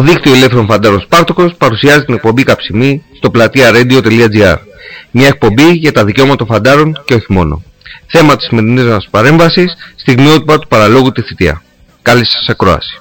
Το δίκτυο Ελεύθερων Φαντάρων Σπάρτοκος παρουσιάζει την εκπομπή Καψιμή στο πλατεία radio.gr. Μια εκπομπή για τα δικαιώματα των φαντάρων και όχι μόνο. Θέμα της σημερινής μας παρέμβασης, στιγμιότυπα του παραλόγου τη θητεία. Καλή σας ακρόαση.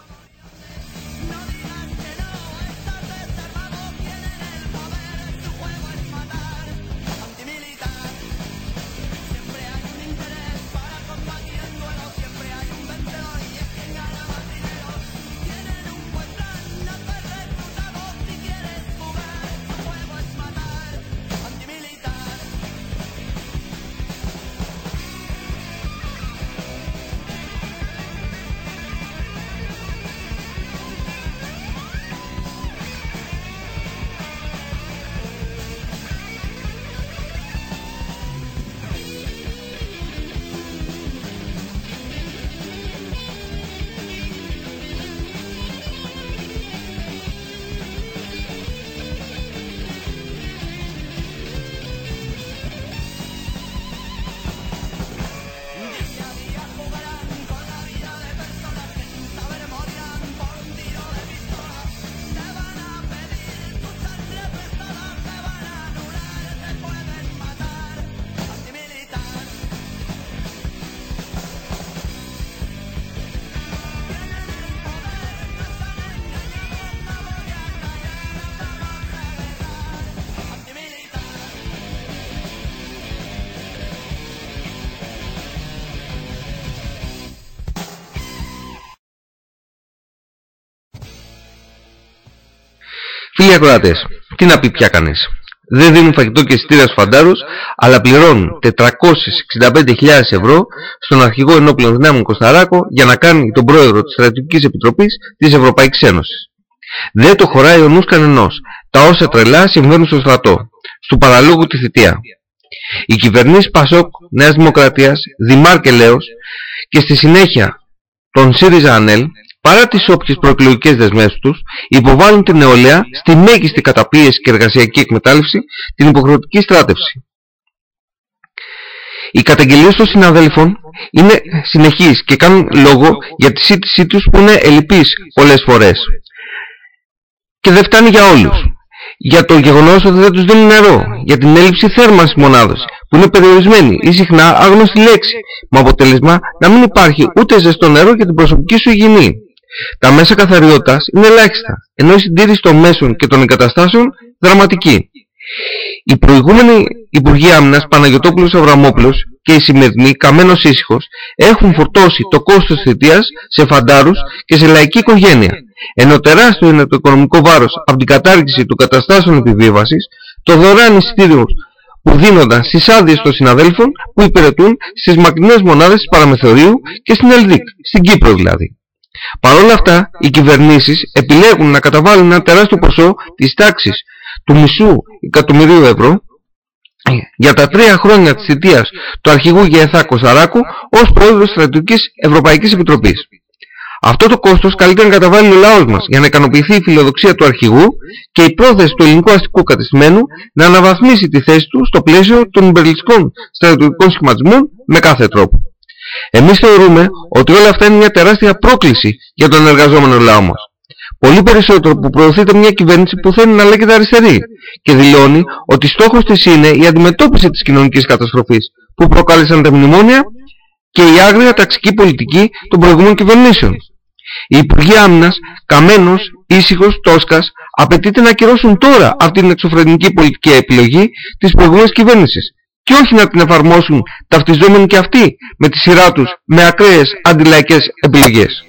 Φίλοι ακροατές, τι να πει πια κανείς. Δεν δίνουν φαγητό και εισιτήρια στους φαντάρους, αλλά πληρώνουν 465.000 ευρώ στον αρχηγό ενόπλων δυνάμων Κωνσταράκο για να κάνει τον πρόεδρο της Στρατιωτικής Επιτροπής της Ευρωπαϊκής Ένωσης. Δεν το χωράει ο νους κανενός. Τα όσα τρελά συμβαίνουν στο στρατό, στου παραλόγου τη θητεία. Οι κυβερνήσεις Πασόκ, Νέας Δημοκρατίας, Δημάρ και Λέος και στη συνέχεια τον ΣΥΡΙΖΑ ΑΝΕΛ παρά τις όποιες προεκλογικές δεσμεύσεις τους, υποβάλλουν την νεολαία στη μέγιστη καταπίεση και εργασιακή εκμετάλλευση την υποχρεωτική στράτευση. Οι καταγγελίες των συναδέλφων είναι συνεχείς και κάνουν λόγο για τη σύντησή τους που είναι ελλειπής πολλές φορές. Και δεν φτάνει για όλους. Για το γεγονός ότι δεν τους δίνουν νερό, για την έλλειψη θέρμανσης μονάδος, που είναι περιορισμένη ή συχνά άγνωστη λέξη, με αποτέλεσμα να μην υπάρχει ούτε ζεστό νερό για την προσωπική σου υγιεινή. Τα μέσα καθαριότητας είναι ελάχιστα, ενώ η συντήρηση των μέσων και των εγκαταστάσεων δραματική. Οι προηγούμενοι Υπουργοί Άμυνας Παναγιωτόπουλος Αβραμόπουλος και οι σημερινοί Καμένος Ήσυχος έχουν φορτώσει το κόστος της θητείας σε φαντάρους και σε λαϊκή οικογένεια, ενώ τεράστιο είναι το οικονομικό βάρος από την κατάργηση του καταστάσεων επιβίβασης, το δωρεάν εισιτήριο που δίνονταν στις άδειες των συναδέλφων που υπηρετούν στις μακρινές μονάδες της παραμεθορίου και στην Ελδίκ, στην Κύπρο δηλαδή. Παρ' όλα αυτά, οι κυβερνήσεις επιλέγουν να καταβάλουν ένα τεράστιο ποσό της τάξης του μισού εκατομμυρίου ευρώ για τα τρία χρόνια της θητείας του αρχηγού Γεθά Κωνσταράκου ως πρόεδρος Στρατιωτικής Ευρωπαϊκής Επιτροπής. Αυτό το κόστος καλύτερα να καταβάλει ο λαός μας για να ικανοποιηθεί η φιλοδοξία του αρχηγού και η πρόθεση του ελληνικού αστικού κατεστημένου να αναβαθμίσει τη θέση του στο πλαίσιο των υπερλιστικών στρατιωτικών σχηματισμών με κάθε τρόπο. Εμείς θεωρούμε ότι όλα αυτά είναι μια τεράστια πρόκληση για τον εργαζόμενο λαό μας. Πολύ περισσότερο που προωθείται μια κυβέρνηση που θέλει να λέγεται αριστερή και δηλώνει ότι στόχος της είναι η αντιμετώπιση της κοινωνικής καταστροφής που προκάλεσαν τα μνημόνια και η άγρια ταξική πολιτική των προηγούμενων κυβερνήσεων. Οι Υπουργοί Άμυνας, Καμένος, Ήσυχος, Τόσκας, απαιτείται να ακυρώσουν τώρα αυτή την εξωφρενική πολιτική επιλογή της προηγούμενης κυβέρνησης και όχι να την εφαρμόσουν ταυτιζόμενοι και αυτοί με τη σειρά τους με ακραίες αντιλαϊκές επιλογές.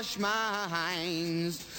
wash my hands.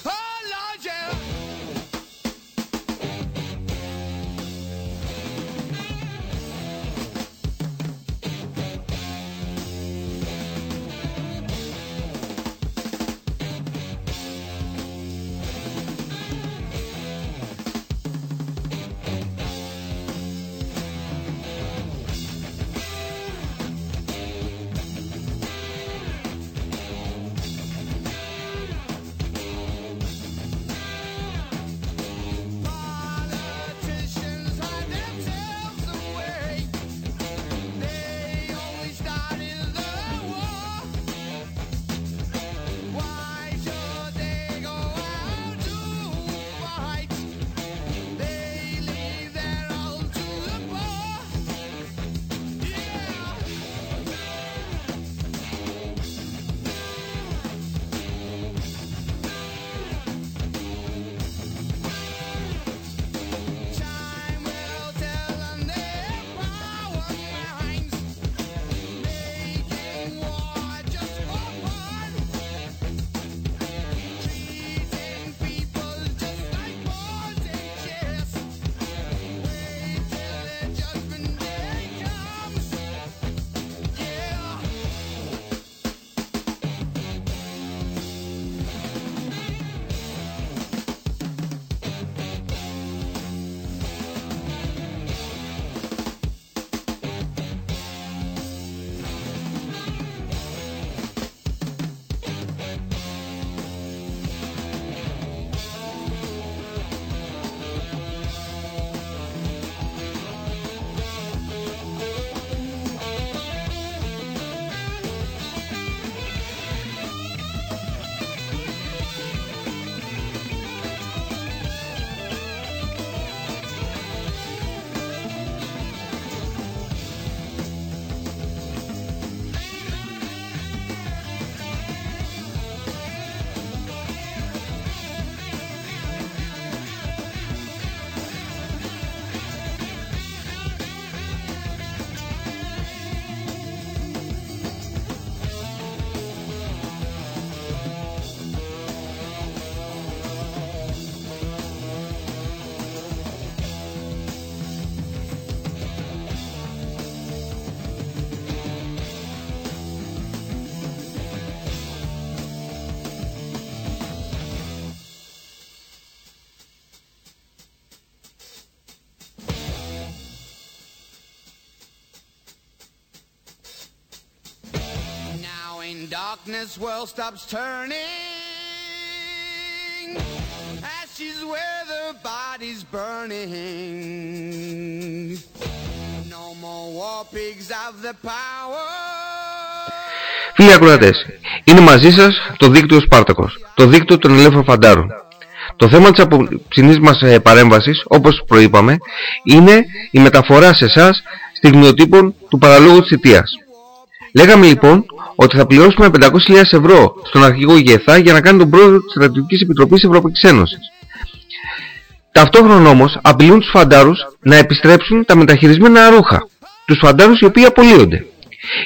Darkness world stops turning Ashes where the body's burning No more war pigs have the power Φίλοι ακροατές, είναι μαζί σας το δίκτυο Σπάρτακος, το δίκτυο των ελεύθερων φαντάρων. Το θέμα της απόψινής μας ε, παρέμβασης, όπως προείπαμε, είναι η μεταφορά σε εσάς στιγμιοτύπων του παραλόγου της θητείας. Λέγαμε λοιπόν ότι θα πληρώσουμε 500.000 ευρώ στον αρχηγό ΓΕΘΑ για να κάνει τον πρόεδρο της Στρατιωτικής Επιτροπής Ευρωπαϊκής Ένωσης. Ταυτόχρονα όμως απειλούν τους φαντάρους να επιστρέψουν τα μεταχειρισμένα ρούχα. Τους φαντάρους οι οποίοι απολύονται.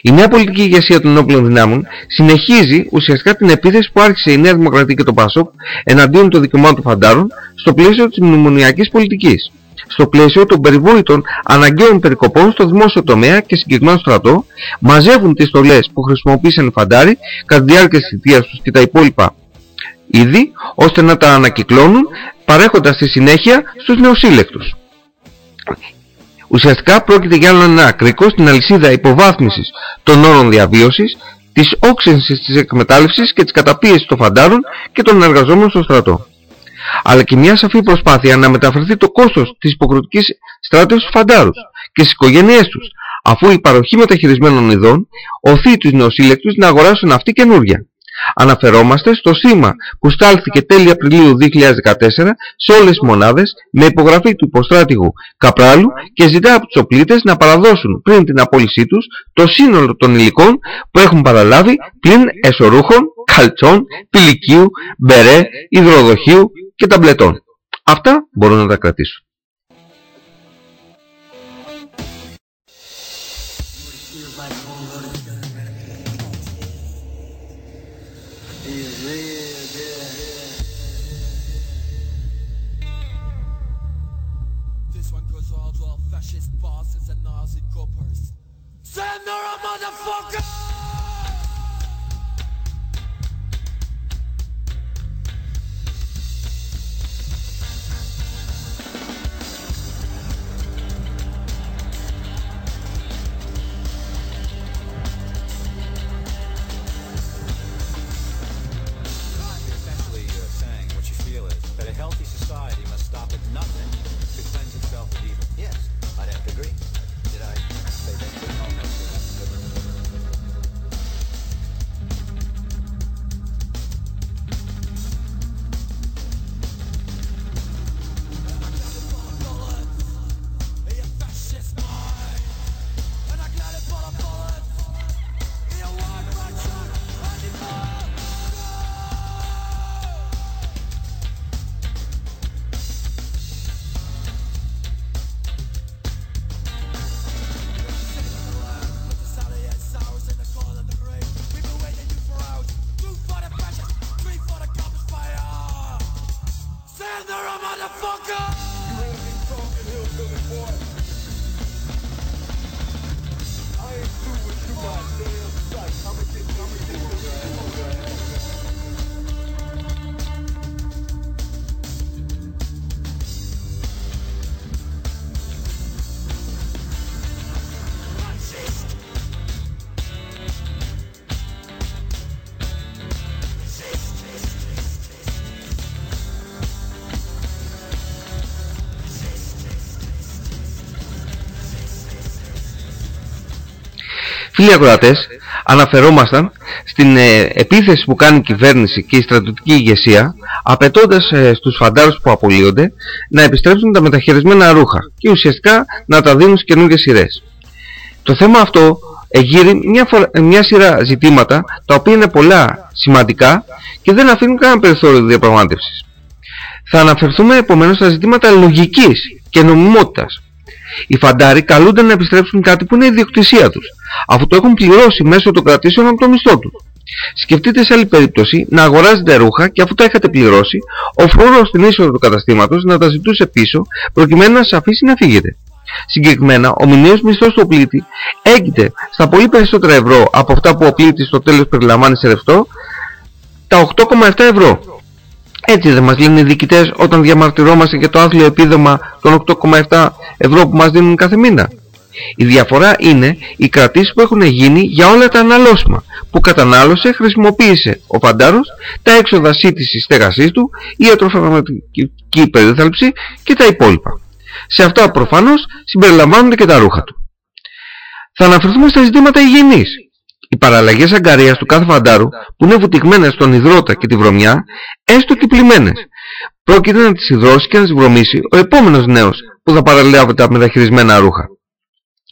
Η νέα πολιτική ηγεσία των ενόπλων δυνάμων συνεχίζει ουσιαστικά την επίθεση που άρχισε η Νέα Δημοκρατία και το ΠΑΣΟΚ εναντίον των δικαιωμάτων των φαντάρων στο πλαίσιο της μνημονιακής πολιτικής στο πλαίσιο των περιβόητων αναγκαίων περικοπών στο δημόσιο τομέα και συγκεκριμένο στρατό, μαζεύουν τις στολές που χρησιμοποίησαν οι φαντάροι κατά τη διάρκεια της θητείας τους και τα υπόλοιπα είδη, ώστε να τα ανακυκλώνουν, παρέχοντας στη συνέχεια στους νεοσύλλεκτους. Ουσιαστικά πρόκειται για άλλο ένα κρίκο στην αλυσίδα υποβάθμισης των όρων διαβίωσης, της όξυνσης της εκμετάλλευσης και της καταπίεσης των φαντάρων και των εργαζόμενων στο στρατό. Αλλά και μια σαφή προσπάθεια να μεταφερθεί το κόστος της υποκριτικής στράτευσης στους φαντάρους και στις οικογένειές τους, αφού η παροχή μεταχειρισμένων ειδών οθεί τους νεοσύλλεκτους να αγοράσουν αυτή καινούρια. Αναφερόμαστε στο σήμα που στάλθηκε τέλη Απριλίου 2014 σε όλες τις μονάδες με υπογραφή του υποστράτηγου Καπράλου και ζητά από τους οπλίτες να παραδώσουν πριν την απόλυσή τους το σύνολο των υλικών που έχουν παραλάβει πλην εσωρούχων, καλτσών, πηλικίου, μπερέ, υδροδοχείου και ταμπλετών. Αυτά μπορούν να τα κρατήσουν. Φίλοι ακροατές, αναφερόμασταν στην ε, επίθεση που κάνει η κυβέρνηση και η στρατιωτική ηγεσία απαιτώντας ε, στους φαντάρους που απολύονται να επιστρέψουν τα μεταχειρισμένα ρούχα και ουσιαστικά να τα δίνουν σε καινούργιες σειρές. Το θέμα αυτό εγείρει μια, μια σειρά ζητήματα τα οποία είναι πολλά σημαντικά και δεν αφήνουν κανένα περιθώριο διαπραγμάτευσης. Θα αναφερθούμε επομένως στα ζητήματα λογικής και νομιμότητας οι φαντάροι καλούνται να επιστρέψουν κάτι που είναι ιδιοκτησία τους, αφού το έχουν πληρώσει μέσω των κρατήσεων από το μισθό τους. Σκεφτείτε σε άλλη περίπτωση να αγοράζετε ρούχα και αφού τα έχετε πληρώσει, ο φόρος στην είσοδο του καταστήματος να τα ζητούσε πίσω προκειμένου να σας αφήσει να φύγετε. Συγκεκριμένα, ο μηνιαίος μισθός του οπλίτη έγκυται στα πολύ περισσότερα ευρώ από αυτά που ο πλήτης στο τέλος περιλαμβάνει σε ρευστό, τα 8,7 ευρώ. Έτσι δεν μας λένε οι διοικητές όταν διαμαρτυρόμαστε για το άθλιο επίδομα των 8,7 ευρώ που μας δίνουν κάθε μήνα. Η διαφορά είναι οι κρατήσεις που έχουν γίνει για όλα τα αναλώσιμα που κατανάλωσε, χρησιμοποίησε ο Παντάρος τα έξοδα σύντησης στέγασής του, η ιατροφαρμακευτική περίθαλψη και τα υπόλοιπα. Σε αυτά προφανώς συμπεριλαμβάνονται και τα ρούχα του. Θα αναφερθούμε στα ζητήματα υγιεινής οι παραλλαγές αγκαρίας του κάθε φαντάρου που είναι βουτυγμένες στον υδρότα και τη βρωμιά, έστω και πλημμένες, πρόκειται να τις υδρώσει και να τις βρωμίσει ο επόμενος νέος που θα παραλάβει τα μεταχειρισμένα ρούχα.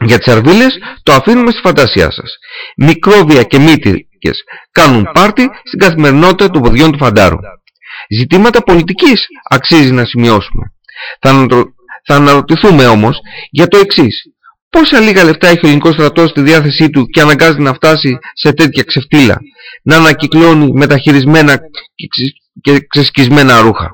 Για τις αρβίλες το αφήνουμε στη φαντασία σας. Μικρόβια και μύτικες κάνουν πάρτι στην καθημερινότητα των ποδιών του φαντάρου. Ζητήματα πολιτικής αξίζει να σημειώσουμε. Θα, θα αναρωτηθούμε όμως για το εξής. Πόσα λίγα λεφτά έχει ο ελληνικός στρατός στη διάθεσή του και αναγκάζεται να φτάσει σε τέτοια ξεφτύλα, να ανακυκλώνει μεταχειρισμένα και ξεσκισμένα ρούχα.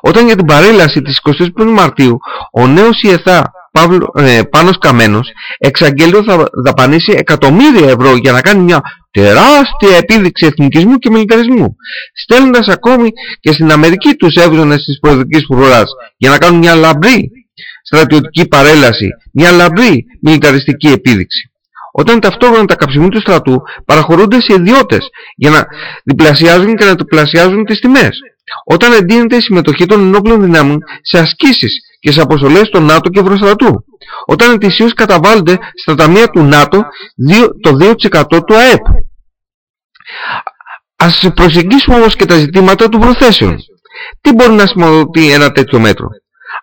Όταν για την παρέλαση της 25 Μαρτίου ο νέος Ιεθά Παύλο, ε, Πάνος Καμένος εξαγγέλει ότι θα δαπανίσει εκατομμύρια ευρώ για να κάνει μια τεράστια επίδειξη εθνικισμού και μιλιταρισμού στέλνοντας ακόμη και στην Αμερική τους έβρονες της προεδρικής φρουράς για να κάνουν μια λαμπρή στρατιωτική παρέλαση, μια λαμπρή μιλιταριστική επίδειξη. Όταν ταυτόχρονα τα καψιμού του στρατού παραχωρούνται σε ιδιώτες για να διπλασιάζουν και να διπλασιάζουν τις τιμές. όταν εντείνεται η συμμετοχή των ενόπλων δυνάμεων σε ασκήσεις και σε αποστολές του ΝΑΤΟ και Ευρωστρατού, όταν ετησίως καταβάλλονται στα ταμεία του ΝΑΤΟ το 2% του ΑΕΠ. Ας προσεγγίσουμε όμως και τα ζητήματα του προθέσεων. Τι μπορεί να σημαίνει ένα τέτοιο μέτρο;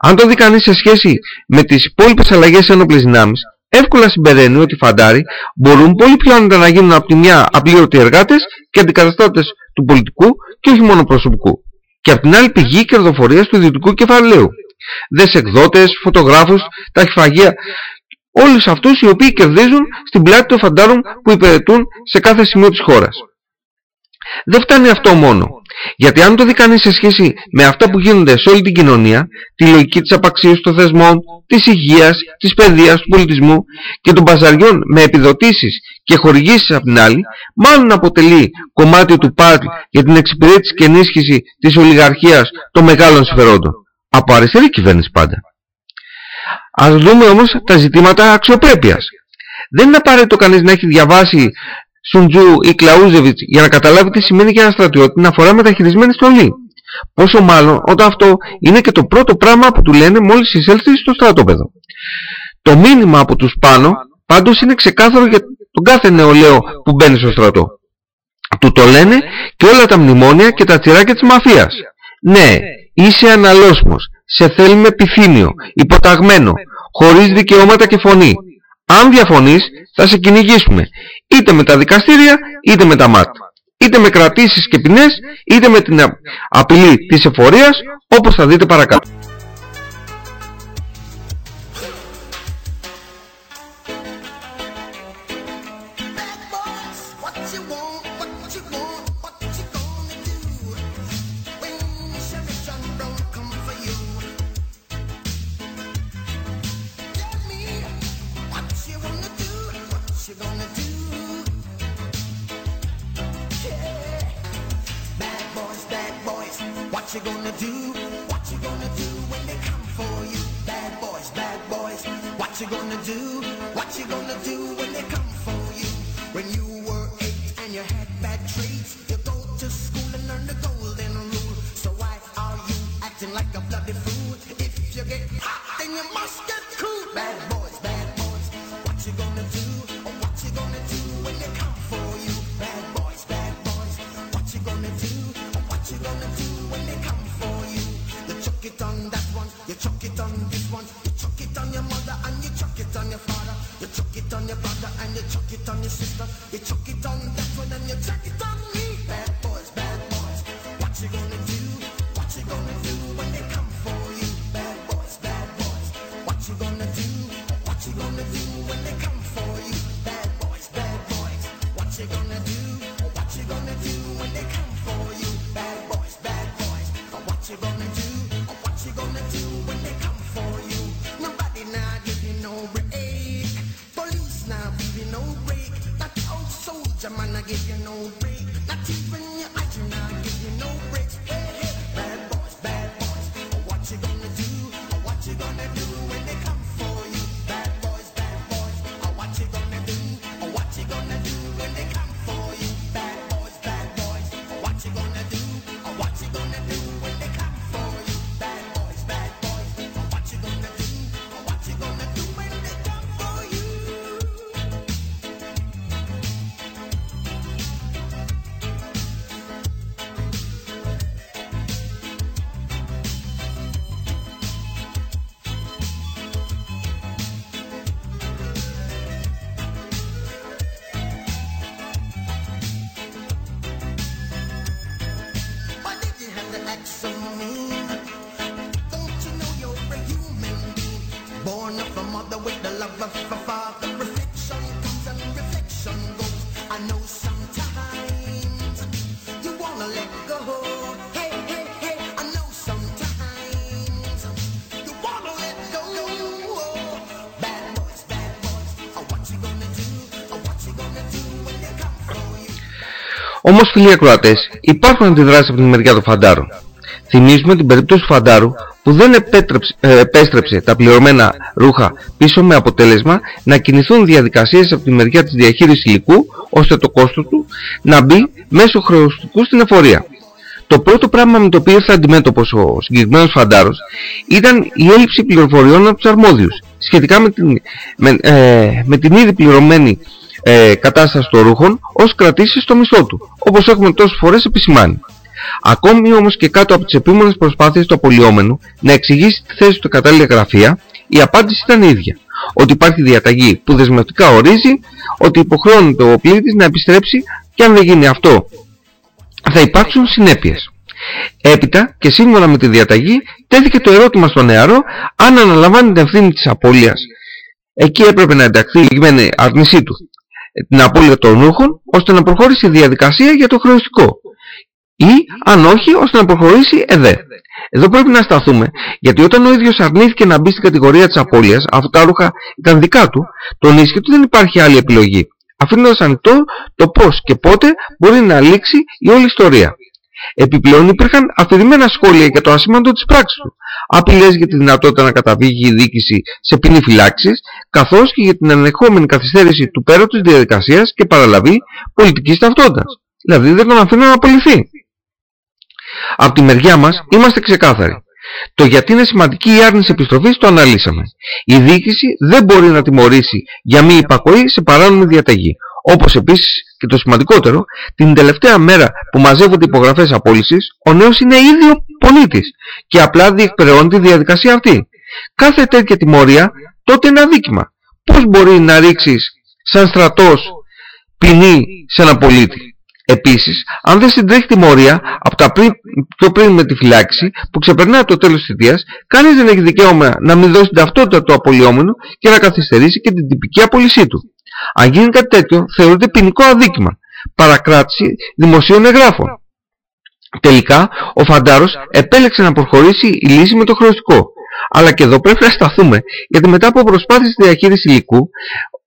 Αν το δει κανείς σε σχέση με τις υπόλοιπες αλλαγές ένοπλες δυνάμεις, εύκολα συμπεραίνει ότι οι φαντάροι μπορούν πολύ πιο άνετα να γίνουν από τη μια απλήρωτοι εργάτες και αντικαταστάτες του πολιτικού και όχι μόνο προσωπικού. Και από την άλλη πηγή κερδοφορίας του ιδιωτικού κεφαλαίου. Δες εκδότες, φωτογράφους, ταχυφαγεία, όλους αυτούς οι οποίοι κερδίζουν στην πλάτη των φαντάρων που υπηρετούν σε κάθε σημείο της χώρας. Δεν φτάνει αυτό μόνο. Γιατί αν το δει κανείς σε σχέση με αυτά που γίνονται σε όλη την κοινωνία, τη λογική της απαξίωσης των θεσμών, της υγείας, της παιδείας, του πολιτισμού και των παζαριών με επιδοτήσεις και χορηγήσεις από την άλλη, μάλλον αποτελεί κομμάτι του πάρτ για την εξυπηρέτηση και ενίσχυση της ολιγαρχίας των μεγάλων συμφερόντων. Από αριστερή κυβέρνηση πάντα. Ας δούμε όμως τα ζητήματα αξιοπρέπειας. Δεν είναι απαραίτητο κανείς να έχει διαβάσει Σουντζού ή Κλαούζεβιτς για να καταλάβει τι σημαίνει για ένα στρατιώτη να φορά μεταχειρισμένη στολή. Πόσο μάλλον όταν αυτό είναι και το πρώτο πράγμα που του λένε μόλις εισέλθει στο στρατόπεδο. Το μήνυμα από τους πάνω πάντως είναι ξεκάθαρο για τον κάθε νεολαίο που μπαίνει στο στρατό. Του το λένε και όλα τα μνημόνια και τα τσιράκια της μαφίας. Ναι, είσαι αναλόσμος, σε θέλουμε επιθύμιο, υποταγμένο, χωρίς δικαιώματα και φωνή. Αν διαφωνείς θα σε κυνηγήσουμε είτε με τα δικαστήρια είτε με τα ΜΑΤ. Είτε με κρατήσεις και ποινές είτε με την απειλή της εφορίας όπως θα δείτε παρακάτω. Όμως φίλοι ακροατές, υπάρχουν αντιδράσεις από την μεριά των φαντάρων. Θυμίζουμε την περίπτωση του φαντάρου που δεν ε, επέστρεψε τα πληρωμένα ρούχα πίσω με αποτέλεσμα να κινηθούν διαδικασίες από τη μεριά της διαχείρισης υλικού ώστε το κόστος του να μπει μέσω χρεωστικού στην εφορία. Το πρώτο πράγμα με το οποίο ήρθε αντιμέτωπος ο συγκεκριμένος φαντάρος ήταν η έλλειψη πληροφοριών από τους αρμόδιους σχετικά με την, με, ε, με την ήδη πληρωμένη ε, κατάσταση των ρούχων ως κρατήσεις στο μισθό του, όπως έχουμε τόσες φορές επισημάνει. Ακόμη όμως και κάτω από τις επίμονες προσπάθειες του απολυόμενου να εξηγήσει τη θέση του κατάλληλη γραφεία, η απάντηση ήταν ίδια. Ότι υπάρχει διαταγή που δεσμευτικά ορίζει ότι υποχρεώνεται ο πλήτης να επιστρέψει και αν δεν γίνει αυτό θα υπάρξουν συνέπειες. Έπειτα και σύμφωνα με τη διαταγή τέθηκε το ερώτημα στον νεαρό αν αναλαμβάνει την ευθύνη της απώλειας. Εκεί έπρεπε να ενταχθεί η λιγμένη αρνησή του την απώλεια των ρούχων ώστε να προχωρήσει η διαδικασία για το χρεωστικό ή αν όχι ώστε να προχωρήσει ΕΔΕ. Εδώ πρέπει να σταθούμε γιατί όταν ο ίδιος αρνήθηκε να μπει στην κατηγορία της απώλειας αφού τα ρούχα ήταν δικά του τονίστηκε ότι δεν υπάρχει άλλη επιλογή αφήνοντας ανοιχτό το πώς και πότε μπορεί να λήξει η όλη ιστορία. Επιπλέον υπήρχαν αφηρημένα σχόλια για το ασήμαντο της πράξης του, απειλές για τη δυνατότητα να καταβήγει η δίκηση σε ποινή φυλάξης, καθώς και για την ενδεχόμενη καθυστέρηση του πέρα της διαδικασίας και παραλαβή πολιτικής ταυτότητας. Δηλαδή δεν τον αφήνουν να απολυθεί. Από τη μεριά μας είμαστε ξεκάθαροι. Το γιατί είναι σημαντική η άρνηση επιστροφής το αναλύσαμε. Η διοίκηση δεν μπορεί να τιμωρήσει για μη υπακοή σε παράνομη διαταγή. Όπως επίσης και το σημαντικότερο, την τελευταία μέρα που μαζεύονται υπογραφές απόλυσης, ο νέος είναι ήδη ο πολίτης και απλά διεκπαιρεώνει τη διαδικασία αυτή. Κάθε τέτοια τιμωρία τότε είναι αδίκημα. Πώς μπορεί να ρίξεις σαν στρατός ποινή σε ένα πολίτη; Επίσης, αν δεν συντρέχει τιμωρία από τα πριν, πιο πριν με τη φυλάξη που ξεπερνάει το τέλος της θητείας, κανείς δεν έχει δικαίωμα να μην δώσει την ταυτότητα του απολυόμενου και να καθυστερήσει και την τυπική απολυσή του. Αν γίνει κάτι τέτοιο, θεωρείται ποινικό αδίκημα, παρακράτηση δημοσίων εγγράφων. Τελικά, ο Φαντάρος επέλεξε να προχωρήσει η λύση με το χρεωστικό. Αλλά και εδώ πρέπει να σταθούμε, γιατί μετά από προσπάθειες στη διαχείριση υλικού,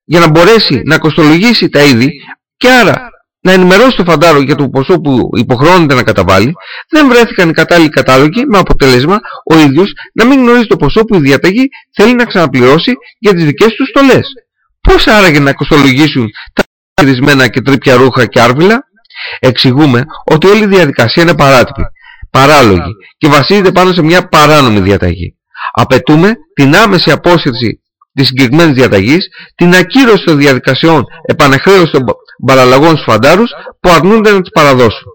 για να μπορέσει να κοστολογήσει τα είδη και άρα να ενημερώσει το φαντάρο για το ποσό που υποχρεώνεται να καταβάλει, δεν βρέθηκαν οι κατάλληλοι κατάλογοι με αποτέλεσμα ο ίδιος να μην γνωρίζει το ποσό που η διαταγή θέλει να ξαναπληρώσει για τις δικές του στολές. Πώς άραγε να κοστολογήσουν τα χειρισμένα και τρίπια ρούχα και άρβιλα. Εξηγούμε ότι όλη η διαδικασία είναι παράτυπη, παράλογη και βασίζεται πάνω σε μια παράνομη διαταγή. Απαιτούμε την άμεση απόσυρση της συγκεκριμένης διαταγής, την ακύρωση των διαδικασιών επανεχρέωσης των παραλλαγών στους φαντάρους που αρνούνται να τις παραδώσουν.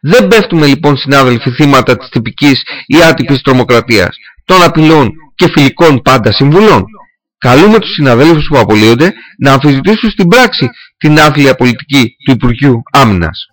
Δεν πέφτουμε λοιπόν συνάδελφοι θύματα της τυπικής ή άτυπης τρομοκρατίας, των απειλών και φιλικών πάντα συμβουλών. Καλούμε τους συναδέλφους που απολύονται να αμφισβητήσουν στην πράξη την άθλια πολιτική του Υπουργείου Άμυνας.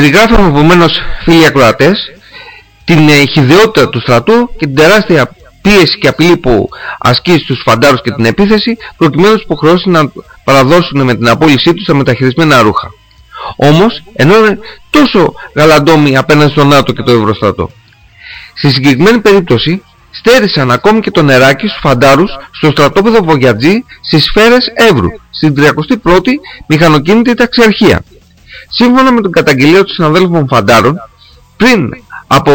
Περιγράφαμε επομένως φίλοι ακροατές την χειδαιότητα του στρατού και την τεράστια πίεση και απειλή που ασκεί στους φαντάρους και την επίθεση προκειμένους τους υποχρεώσεις να παραδώσουν με την απόλυσή τους τα μεταχειρισμένα ρούχα. Όμως, ενώ είναι τόσο γαλαντόμοι απέναντι στο ΝΑΤΟ και το Ευρωστρατό. Στη συγκεκριμένη περίπτωση, στέρισαν ακόμη και το νεράκι στους φαντάρους στο στρατόπεδο Βογιατζή στις σφαίρες Εύρου, στην 31η μηχανοκίνητη ταξιαρχία. Σύμφωνα με την καταγγελία των συναδέλφων φαντάρων, πριν από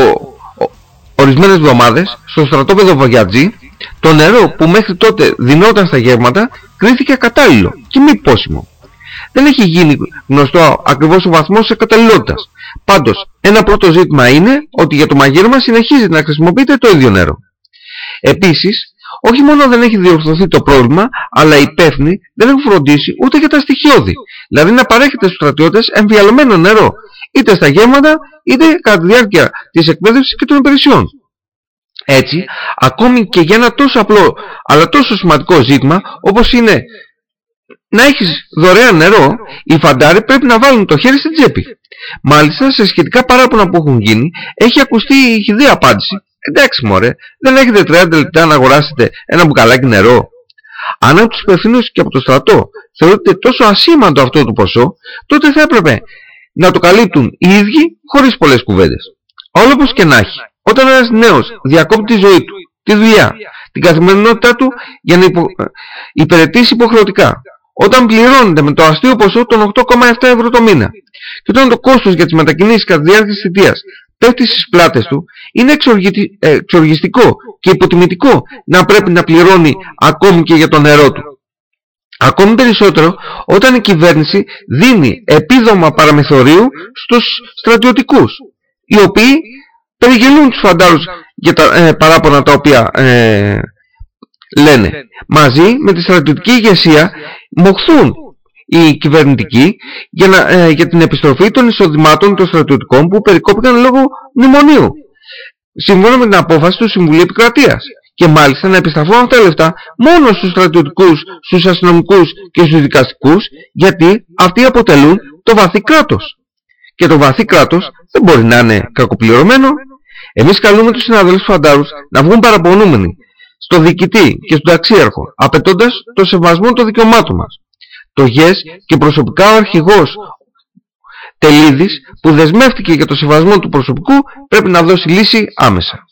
ορισμένες εβδομάδες, στο στρατόπεδο Βογιατζή, το νερό που μέχρι τότε δινόταν στα γεύματα κρίθηκε ακατάλληλο και μη πόσιμο. Δεν έχει γίνει γνωστό ακριβώς ο βαθμός της καταλληλότητας. Πάντως, ένα πρώτο ζήτημα είναι ότι για το μαγείρεμα συνεχίζει να χρησιμοποιείται το ίδιο νερό. Επίσης, όχι μόνο δεν έχει διορθωθεί το πρόβλημα, αλλά οι υπεύθυνοι δεν έχουν φροντίσει ούτε για τα στοιχειώδη. Δηλαδή να παρέχεται στους στρατιώτες εμφιαλωμένο νερό, είτε στα γεύματα, είτε κατά τη διάρκεια της εκπαίδευσης και των υπηρεσιών. Έτσι, ακόμη και για ένα τόσο απλό αλλά τόσο σημαντικό ζήτημα όπως είναι να έχεις δωρεάν νερό, οι φαντάροι πρέπει να βάλουν το χέρι στην τσέπη. Μάλιστα, σε σχετικά παράπονα που έχουν γίνει, έχει ακουστεί η χιδή απάντηση. Εντάξει μωρέ, δεν έχετε 30 λεπτά να αγοράσετε ένα μπουκαλάκι νερό. Αν από τους υπευθύνους και από το στρατό θεωρείται τόσο ασήμαντο αυτό το ποσό, τότε θα έπρεπε να το καλύπτουν οι ίδιοι χωρίς πολλές κουβέντες. Όλο όπως και να έχει, όταν ένας νέος διακόπτει τη ζωή του, τη δουλειά, την καθημερινότητά του για να υπο... υπηρετήσει υποχρεωτικά, όταν πληρώνεται με το αστείο ποσό των 8,7 ευρώ το μήνα και όταν το κόστος για τις μετακινήσεις κατά τη διάρκεια της θητείας πέφτει στις πλάτες του, είναι ε, εξοργιστικό και υποτιμητικό να πρέπει να πληρώνει ακόμη και για το νερό του. Ακόμη περισσότερο όταν η κυβέρνηση δίνει επίδομα παραμεθορίου στους στρατιωτικούς, οι οποίοι περιγελούν τους φαντάρους για τα ε, παράπονα τα οποία ε, λένε. Μαζί με τη στρατιωτική ηγεσία μοχθούν οι κυβερνητικοί για, να, ε, για την επιστροφή των εισοδημάτων των στρατιωτικών που περικόπηκαν λόγω μνημονίου. Σύμφωνα με την απόφαση του Συμβουλίου Επικρατείας. Και μάλιστα να επιστραφούν αυτά τα λεφτά μόνο στους στρατιωτικούς, στους αστυνομικούς και στους δικαστικούς γιατί αυτοί αποτελούν το βαθύ κράτος. Και το βαθύ κράτος δεν μπορεί να είναι κακοπληρωμένο. Εμείς καλούμε τους συναδέλφους φαντάρους να βγουν παραπονούμενοι στο διοικητή και στον ταξίαρχο, απαιτώντας το σεβασμό των δικαιωμάτων μας. Το ΓΕΣ και προσωπικά ο αρχηγός Τελίδης που δεσμεύτηκε για το σεβασμό του προσωπικού πρέπει να δώσει λύση άμεσα.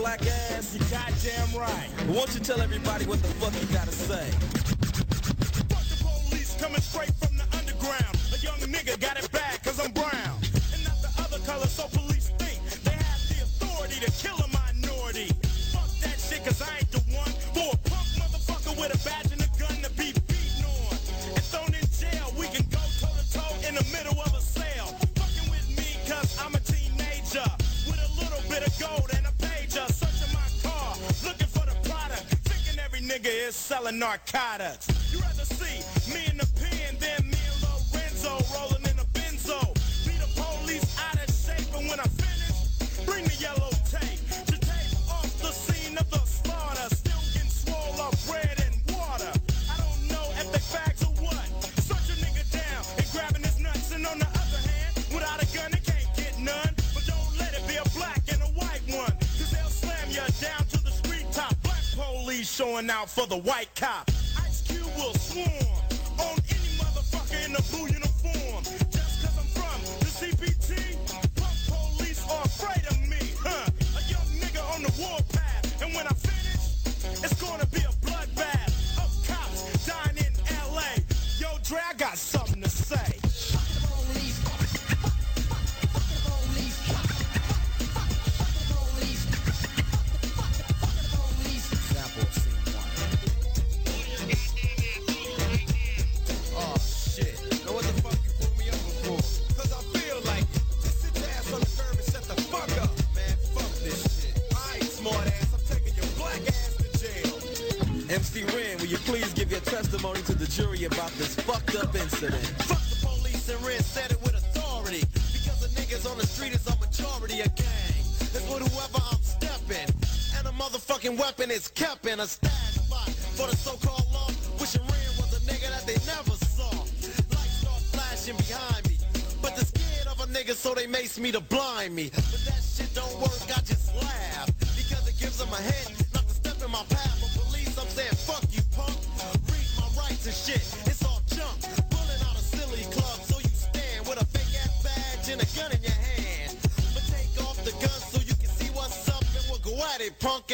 Black ass. You goddamn right. But won't you tell everybody what the fuck you gotta say? Fuck the police coming straight from the underground. A young nigga got it narcotics. For the white cop.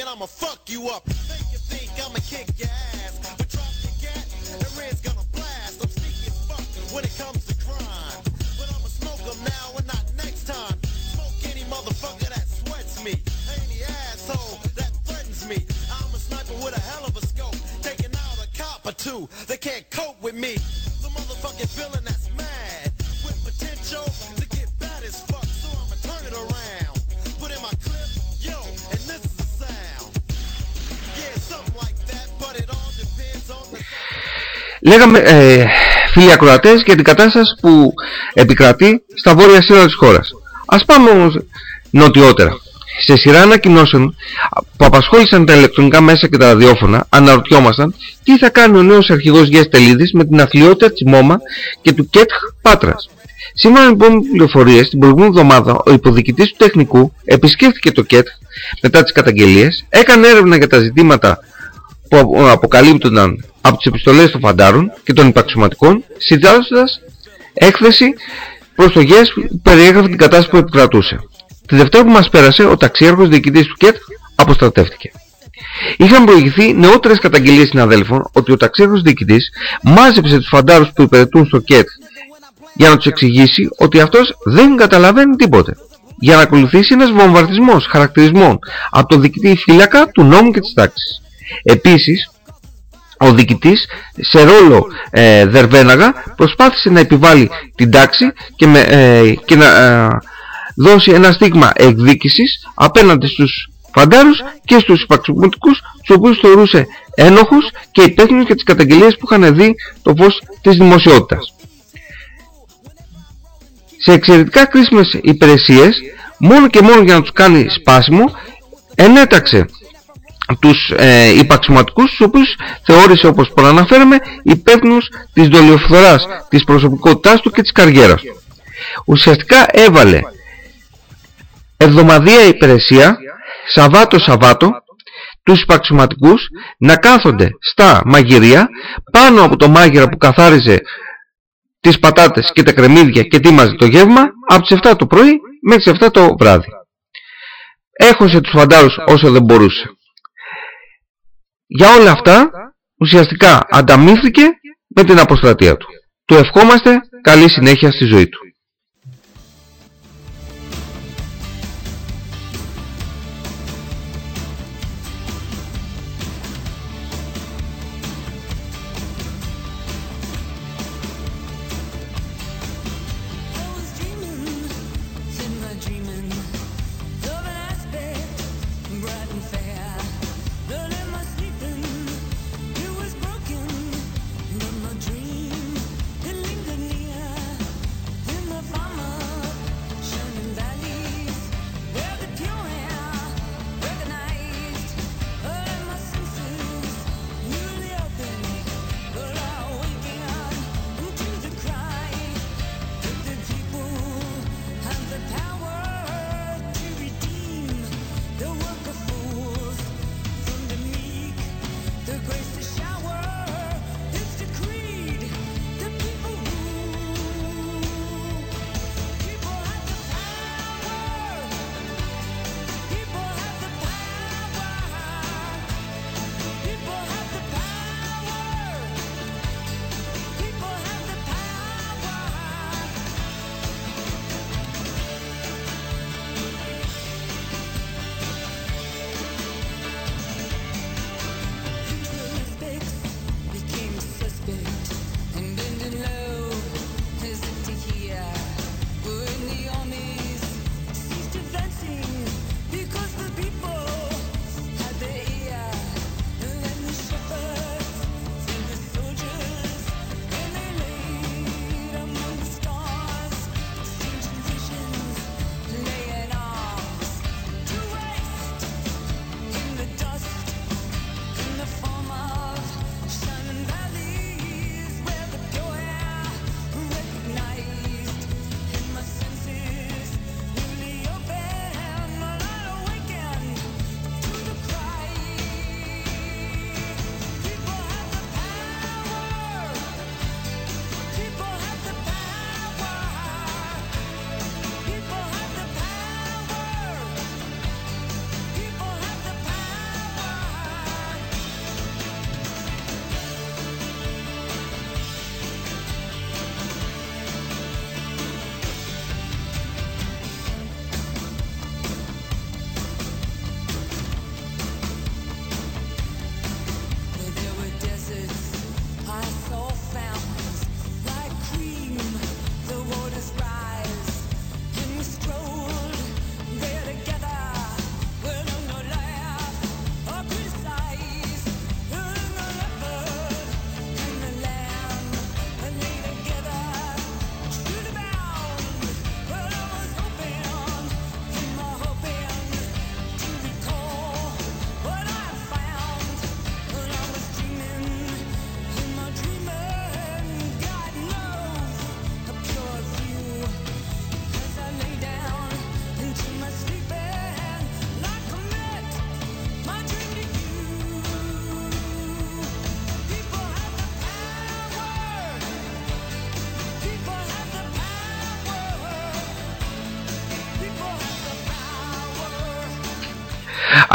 And I'ma fuck you up. Make you think I'ma kick your ass. But drop your gat and Red's gonna blast. I'm sneaky as fuck when it comes to crime. But I'ma smoke 'em now and not next time. Smoke any motherfucker that sweats me. Any asshole that threatens me. I'm a sniper with a hell of a scope. Taking out a cop or two. They can't cope with me. The motherfucking villain Λέγαμε, ε, φίλοι ακροατές, για την κατάσταση που επικρατεί στα βόρεια σύνορα της χώρας. Ας πάμε όμως νοτιότερα. Σε σειρά ανακοινώσεων που απασχόλησαν τα ηλεκτρονικά μέσα και τα ραδιόφωνα, αναρωτιόμασταν τι θα κάνει ο νέος αρχηγός Γιάννης Τελίδης με την αθλειότητα της ΜΟΜΑ και του ΚΕΤΧ Πάτρας. Σύμφωνα λοιπόν με πληροφορίες, την προηγούμενη εβδομάδα ο υποδιοικητής του τεχνικού επισκέφθηκε το ΚΕΤΧ μετά τις καταγγελίες, έκανε έρευνα για τα ζητήματα που απο- αποκαλύπτονταν από τις επιστολές των φαντάρων και των υπαξιωματικών, συντάζοντας έκθεση προς το ΓΕΣ που περιέγραφε την κατάσταση που επικρατούσε. Τη Δευτέρα που μας πέρασε, ο ταξίαρχος διοικητής του ΚΕΤ αποστρατεύτηκε. Είχαν προηγηθεί νεότερες καταγγελίες συναδέλφων ότι ο ταξίαρχος διοικητής μάζεψε τους φαντάρους που υπηρετούν στο ΚΕΤ για να τους εξηγήσει ότι αυτός δεν καταλαβαίνει τίποτε. Για να ακολουθήσει ένας βομβαρδισμός χαρακτηρισμών από τον διοικητή φύλακα του νόμου και της τάξης. Επίσης, ο διοικητής σε ρόλο ε, Δερβέναγα προσπάθησε να επιβάλλει την τάξη και, με, ε, και να ε, δώσει ένα στίγμα εκδίκησης απέναντι στους φαντάρους και στους υπαξιωματικούς τους οποίους θεωρούσε ένοχους και υπεύθυνους για τις καταγγελίες που είχαν δει το φως της δημοσιότητας. Σε εξαιρετικά κρίσιμες υπηρεσίες, μόνο και μόνο για να τους κάνει σπάσιμο, ενέταξε τους ε, υπαξιωματικούς τους οποίους θεώρησε όπως προαναφέραμε υπεύθυνους της δολιοφθοράς της προσωπικότητάς του και της καριέρας του. Ουσιαστικά έβαλε εβδομαδιαία υπηρεσία Σαββάτο Σαββάτο τους υπαξιωματικούς να κάθονται στα μαγειρία πάνω από το μάγειρα που καθάριζε τις πατάτες και τα κρεμμύδια και τίμαζε το γεύμα από τις 7 το πρωί μέχρι τις 7 το βράδυ. Έχωσε τους φαντάρους όσο δεν μπορούσε. Για όλα αυτά ουσιαστικά ανταμείφθηκε με την αποστρατεία του. Του ευχόμαστε καλή συνέχεια στη ζωή του.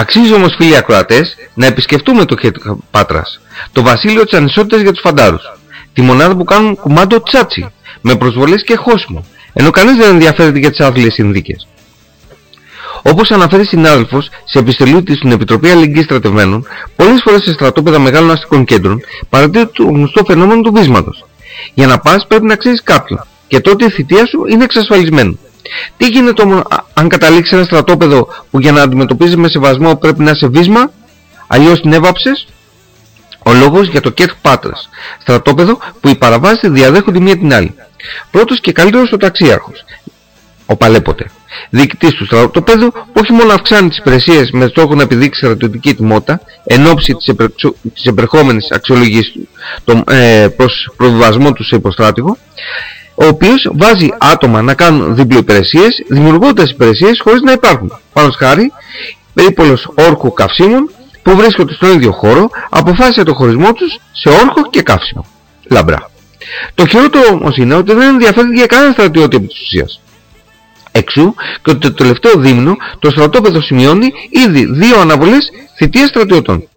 Αξίζει όμως φίλοι ακροατές να επισκεφτούμε το Χέτ Πάτρας, το βασίλειο της ανισότητας για τους φαντάρους, τη μονάδα που κάνουν κουμάντο τσάτσι, με προσβολές και χώσιμο, ενώ κανείς δεν ενδιαφέρεται για τις άθλιες συνδίκες. Όπως αναφέρει συνάδελφος σε επιστολή της στην Επιτροπή Αλληλεγγύης Στρατευμένων, πολλές φορές σε στρατόπεδα μεγάλων αστικών κέντρων παρατηρείται το γνωστό φαινόμενο του βίσματος. Για να πας πρέπει να ξέρεις κάποιον και τότε η θητεία σου είναι εξασφαλισμένη. Τι γίνεται όμως αν καταλήξεις ένα στρατόπεδο που για να αντιμετωπίζεις με σεβασμό πρέπει να είσαι βίσμα, αλλιώς την έβαψες, ο λόγος για το Κέρκ Πάτρας, στρατόπεδο που οι παραβάσεις διαδέχονται μία την άλλη. Πρώτος και καλύτερος ο ταξίαρχος, ο Παλέποτε, διοικητής του στρατοπέδου που όχι μόνο αυξάνει τις υπηρεσίες με στόχο να επιδείξει στρατιωτική ετοιμότητα εν ώψη της, επερ... της επερχόμενης αξιολογής του το, ε, προς προβιβασμό του σε υποστράτηγο, ο οποίος βάζει άτομα να κάνουν διπλοϊπηρεσίες, δημιουργώντας υπηρεσίες χωρίς να υπάρχουν. Πάνω χάρη, περίπολος όρκου καυσίμων που βρίσκονται στον ίδιο χώρο αποφάσισε το χωρισμό τους σε όρκο και καύσιμο. Λαμπρά. Το χειρότερο όμως είναι ότι δεν ενδιαφέρει για κανένα στρατιώτη επί της ουσίας. Εξού και ότι το τελευταίο δίμηνο το στρατόπεδο σημειώνει ήδη δύο αναβολές θητείας στρατιωτών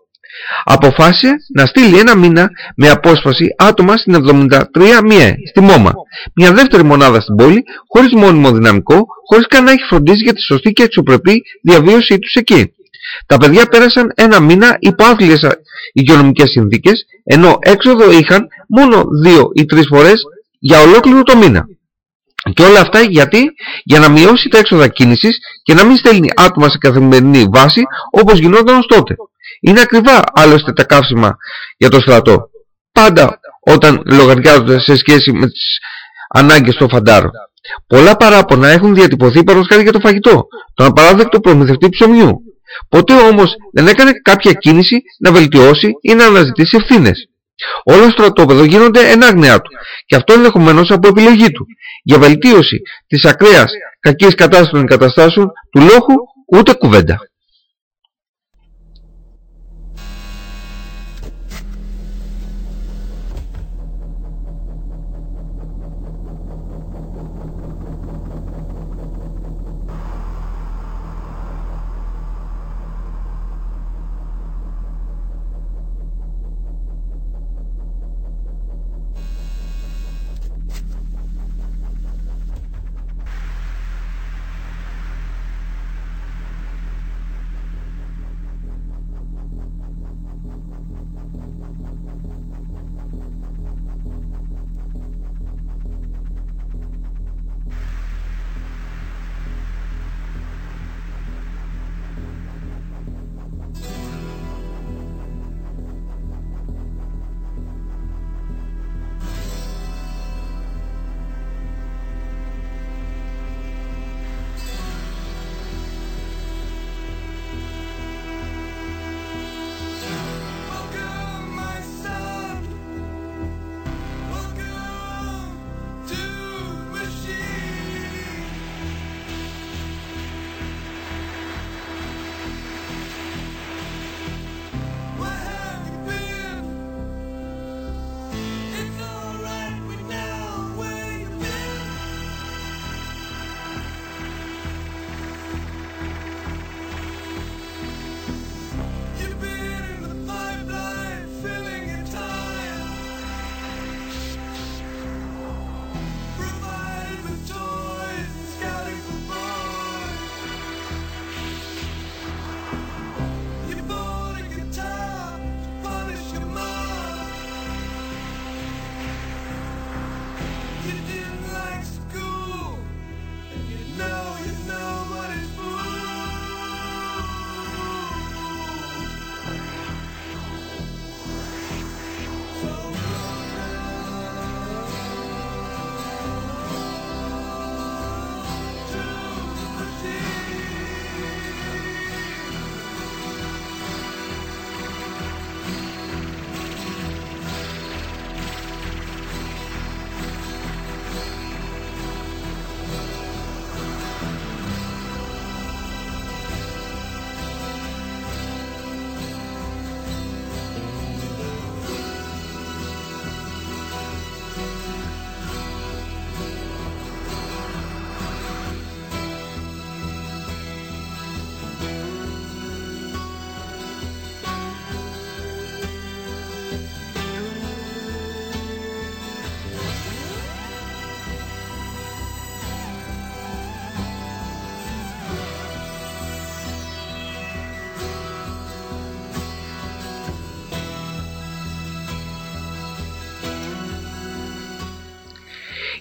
αποφάσισε να στείλει ένα μήνα με απόσπαση άτομα στην 73 ΜΙΕ, στη ΜΟΜΑ. Μια δεύτερη μονάδα στην πόλη, χωρίς μόνιμο δυναμικό, χωρίς καν να έχει φροντίσει για τη σωστή και εξωπρεπή διαβίωσή τους εκεί. Τα παιδιά πέρασαν ένα μήνα υπό άθλιες υγειονομικές συνθήκες, ενώ έξοδο είχαν μόνο δύο ή τρεις φορές για ολόκληρο το μήνα. Και όλα αυτά γιατί, για να μειώσει τα έξοδα κίνησης και να μην στέλνει άτομα σε καθημερινή βάση όπως γινόταν ως τότε. Είναι ακριβά άλλωστε τα καύσιμα για το στρατό. Πάντα όταν λογαριάζονται σε σχέση με τις ανάγκες των φαντάρων. Πολλά παράπονα έχουν διατυπωθεί παρόσκαρι για το φαγητό, τον απαράδεκτο προμηθευτή ψωμιού. Ποτέ όμως δεν έκανε κάποια κίνηση να βελτιώσει ή να αναζητήσει ευθύνες. Όλα στο στρατόπεδο γίνονται ενάγνεά του και αυτό ενδεχομένως από επιλογή του για βελτίωση της ακραίας κακής κατάστασης των εγκαταστάσεων του λόγου ούτε κουβέντα.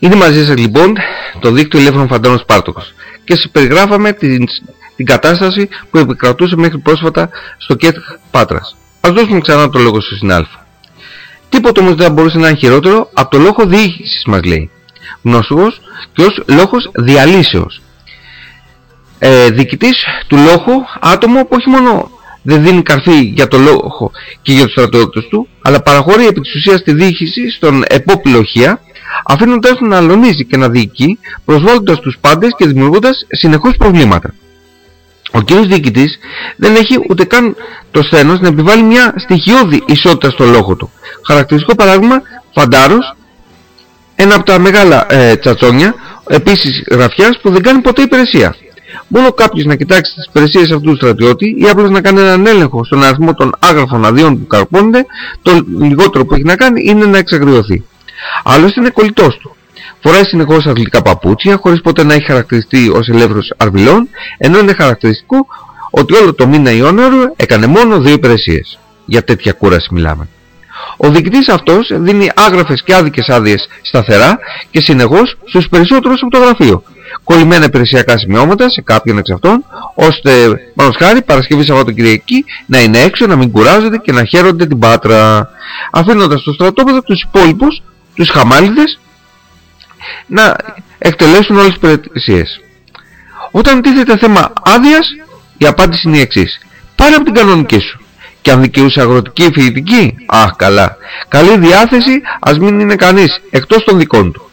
Είναι μαζί σας λοιπόν το δίκτυο Ελεύθερων Φαντάρων Σπάρτοκος και σας περιγράφαμε την, την κατάσταση που επικρατούσε μέχρι πρόσφατα στο ΚΕΤ Πάτρας. Ας δώσουμε ξανά το λόγο στο συνάλφο. Τίποτα όμως δεν μπορούσε να είναι χειρότερο από το λόγο διοίκησης μας λέει. Γνωστός και ως λόγος διαλύσεως. Ε, διοικητής του λόγου άτομο που όχι μόνο δεν δίνει καρφί για το λόγο και για τους στρατιώτες του, αλλά παραχωρεί επί της ουσίας τη διοίκηση στον επόπλοχεία, αφήνοντας τον να αλωνίζει και να διοικεί, προσβάλλοντας τους πάντες και δημιουργώντας συνεχώς προβλήματα. Ο κύριος διοικητής δεν έχει ούτε καν το σθένος να επιβάλλει μια στοιχειώδη ισότητα στο λόγο του. Χαρακτηριστικό παράδειγμα, Φαντάρος, ένα από τα μεγάλα ε, τσατσόνια, επίσης γραφιάς που δεν κάνει ποτέ υπηρεσία. Μόνο κάποιος να κοιτάξει τις υπηρεσίες αυτού του στρατιώτη ή απλώς να κάνει έναν έλεγχο στον αριθμό των άγραφων αδειών που καρπώνεται, το λιγότερο που έχει να κάνει είναι να εξαγριωθεί. Άλλωστε είναι κολλητός του. Φοράει συνεχώς αθλητικά παπούτσια χωρίς ποτέ να έχει χαρακτηριστεί ως ελεύθερος αρβιλών, ενώ είναι χαρακτηριστικό ότι όλο το μήνα Ιόνιο έκανε μόνο δύο υπηρεσίες. Για τέτοια κούραση μιλάμε. Ο διοικητής αυτός δίνει άγραφες και άδικες άδειες σταθερά και συνεχώς στους περισσότερους από το γραφείο. Κολλημένα υπηρεσιακά σημειώματα σε κάποιον εξ αυτών, ώστε πάνω χάρη Παρασκευή Σαββατοκυριακή να είναι έξω, να μην κουράζεται και να χαίρονται την πάτρα, αφήνοντας στο στρατόπεδο τους υπόλοιπους, τους χαμάλιδες, να εκτελέσουν όλες τις υπηρεσίες. Όταν τίθεται θέμα άδειας, η απάντηση είναι η εξής. Πάρε από την κανονική σου. Και αν δικαιούσε αγροτική ή φοιτητική, αχ καλά. Καλή διάθεση, ας μην είναι κανείς, εκτός των δικών του.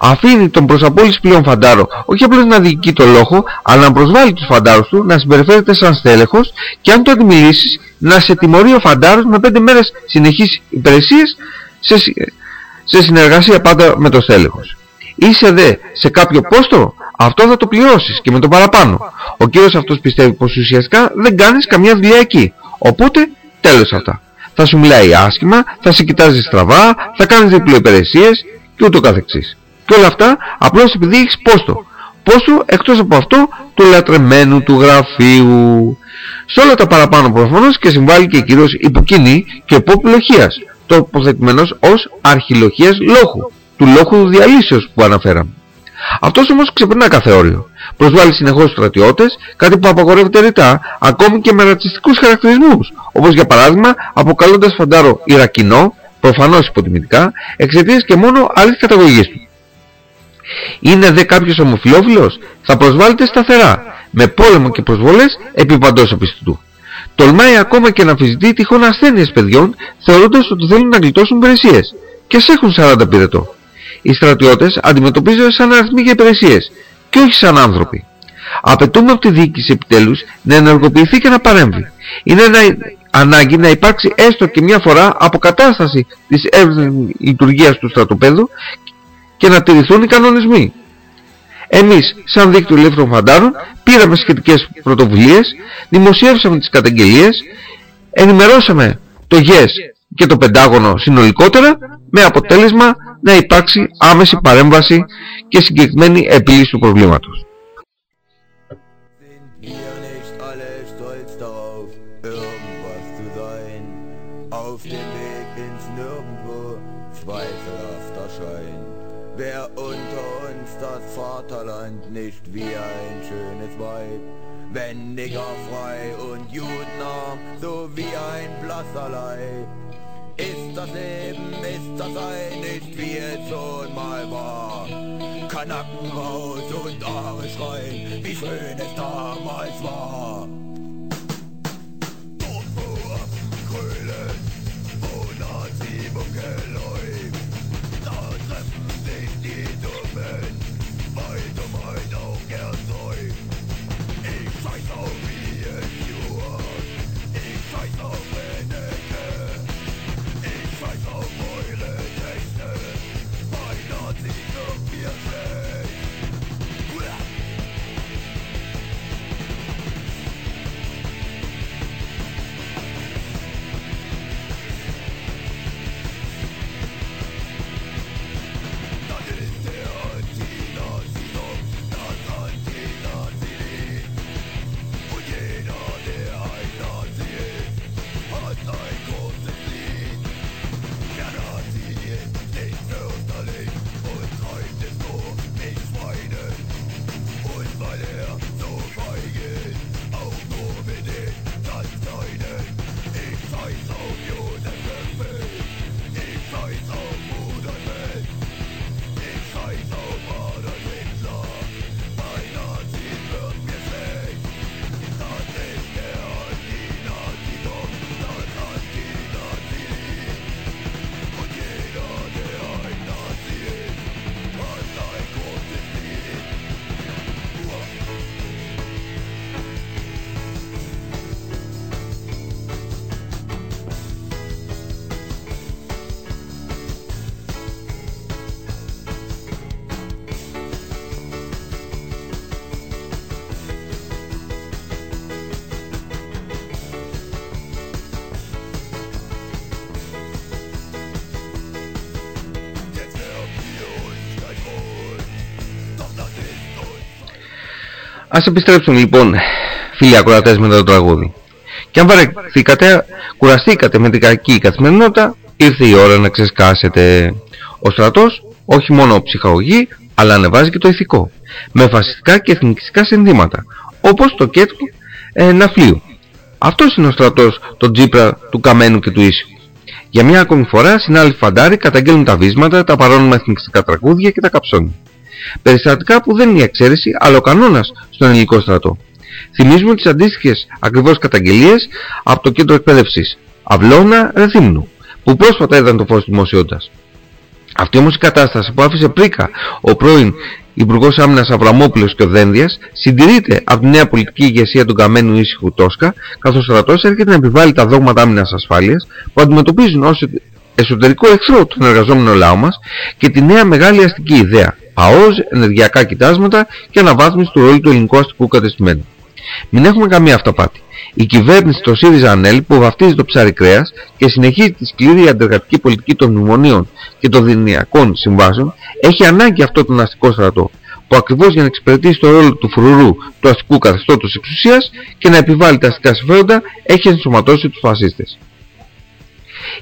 Αφήνει τον προς απόλυση πλέον φαντάρο, όχι απλώς να διοικεί το λόγο, αλλά να προσβάλλει τους φαντάρους του, να συμπεριφέρεται σαν στέλεχος και αν το αντιμιλήσεις, να σε τιμωρεί ο φαντάρος με πέντε μέρες συνεχής υπηρεσίες σε, σε συνεργασία πάντα με το στέλεχος. Είσαι δε σε κάποιο πόστο, αυτό θα το πληρώσεις και με το παραπάνω. Ο κύριος αυτός πιστεύει πως ουσιαστικά δεν κάνεις καμιά δουλειά εκεί. Οπότε τέλος αυτά. Θα σου μιλάει άσχημα, θα σε κοιτάζει στραβά, θα κάνεις διπλοϊπηρεσίες και ούτω καθεξής. Και όλα αυτά απλώς επειδή έχεις πόστο. Πόστο εκτός από αυτό του λατρεμένου του γραφείου. Σε όλα τα παραπάνω προφανώς και συμβάλλει και κυρίως υποκίνη και υποπλοχίας, τοποθετημένος ως αρχιλοχίας λόγου, του λόγου διαλύσεως που αναφέραμε. Αυτός όμως ξεπερνά κάθε όριο. Προσβάλλει συνεχώς τους στρατιώτες, κάτι που απαγορεύεται ρητά, ακόμη και με ρατσιστικούς χαρακτηρισμούς, όπως για παράδειγμα αποκαλώντας φαντάρο Ιρακινό, προφανώς υποτιμητικά, εξαιτίας και μόνο άλλης καταγωγής του. Είναι δε κάποιος ομοφιλόφιλος, θα προσβάλλεται σταθερά, με πόλεμο και προσβολές επί παντός επιστητού. Τολμάει ακόμα και να αμφισβητεί τυχόν ασθένειες παιδιών, θεωρώντας ότι θέλουν να γλιτώσουν υπηρεσίες. Και σε έχουν 40 πυρετό. Οι στρατιώτες αντιμετωπίζονται σαν αριθμοί για υπηρεσίες και όχι σαν άνθρωποι. Απαιτούμε από τη διοίκηση επιτέλους να ενεργοποιηθεί και να παρέμβει. Είναι ένα ανάγκη να υπάρξει έστω και μια φορά αποκατάσταση της εύρυνης λειτουργίας του στρατοπέδου και να τηρηθούν οι κανονισμοί. Εμείς, σαν δίκτυο ελεύθερων φαντάρων, πήραμε σχετικές πρωτοβουλίες, δημοσιεύσαμε τις καταγγελίες, ενημερώσαμε το ΓΕΣ και το Πεντάγωνο συνολικότερα, με αποτέλεσμα να υπάρξει άμεση παρέμβαση και συγκεκριμένη επίλυση του προβλήματος. Sind wir nicht alle stolz darauf, irgendwas zu sein? Auf dem Weg ins Nirgendwo, zweifelhafter Schein. Wer unter uns das Vaterland nicht wie ein schönes Weib? Wenn Nigger frei und Judenarm, so wie ein blasser Leib. Ist das Leben, ist das ein, nicht wie es schon mal war. Kanacken raus und Aare schreien, wie schön es damals war. Dort wo Affen krölen, wo Nazi-Bunkel Ας επιστρέψουμε λοιπόν φίλοι ακροατές μετά το τραγούδι. Και αν βαρεθήκατε, κουραστήκατε με την κακή καθημερινότητα, ήρθε η ώρα να ξεσκάσετε. Ο στρατός όχι μόνο ψυχαγωγεί, αλλά ανεβάζει και το ηθικό. Με φασιστικά και εθνικιστικά συνδύματα, όπως το κέντρο ε, ναυπλίου. Αυτός είναι ο στρατός, το τζίπρα του Καμένου και του Ίσιου. Για μια ακόμη φορά, συνάλληλοι φαντάροι καταγγέλνουν τα βίσματα, τα παρόνομα εθνικιστικά τραγούδια και τα καψόνια. Περιστατικά που δεν είναι η εξαίρεση, αλλά ο κανόνας στον ελληνικό στρατό. Θυμίζουμε τις αντίστοιχες ακριβώς καταγγελίες από το κέντρο εκπαίδευσης Αυλώνα Ρεθύμνου, που πρόσφατα είδαν το φως δημοσιότητας. Αυτή όμως η κατάσταση που άφησε πρίκα ο πρώην Υπουργός Άμυνας Αβραμόπουλος και ο Δένδιας συντηρείται από τη νέα πολιτική ηγεσία του καμένου ήσυχου Τόσκα, καθώς ο στρατός έρχεται να επιβάλλει τα δόγματα άμυνας ασφάλειας που αντιμετωπίζουν ως εσωτερικό εχθρό τον εργαζόμενο λαό μας και τη νέα μεγάλη αστική ιδέα, ΠΑΟΖ, ενεργειακά κοιτάσματα και αναβάθμιση του ρόλου του ελληνικού αστικού κατεστημένου. Μην έχουμε καμία αυταπάτη. Η κυβέρνηση το ΣΥΡΙΖΑ ΑΝΕΛ που βαφτίζει το ψάρι κρέας και συνεχίζει τη σκληρή αντεργατική πολιτική των μνημονίων και των δυνιακών συμβάσεων έχει ανάγκη αυτό τον αστικό στρατό που ακριβώς για να εξυπηρετήσει το ρόλο του φρουρού του αστικού καθεστώτος εξουσίας και να επιβάλλει τα αστικά συμφέροντα έχει ενσωματώσει τους φασίστες.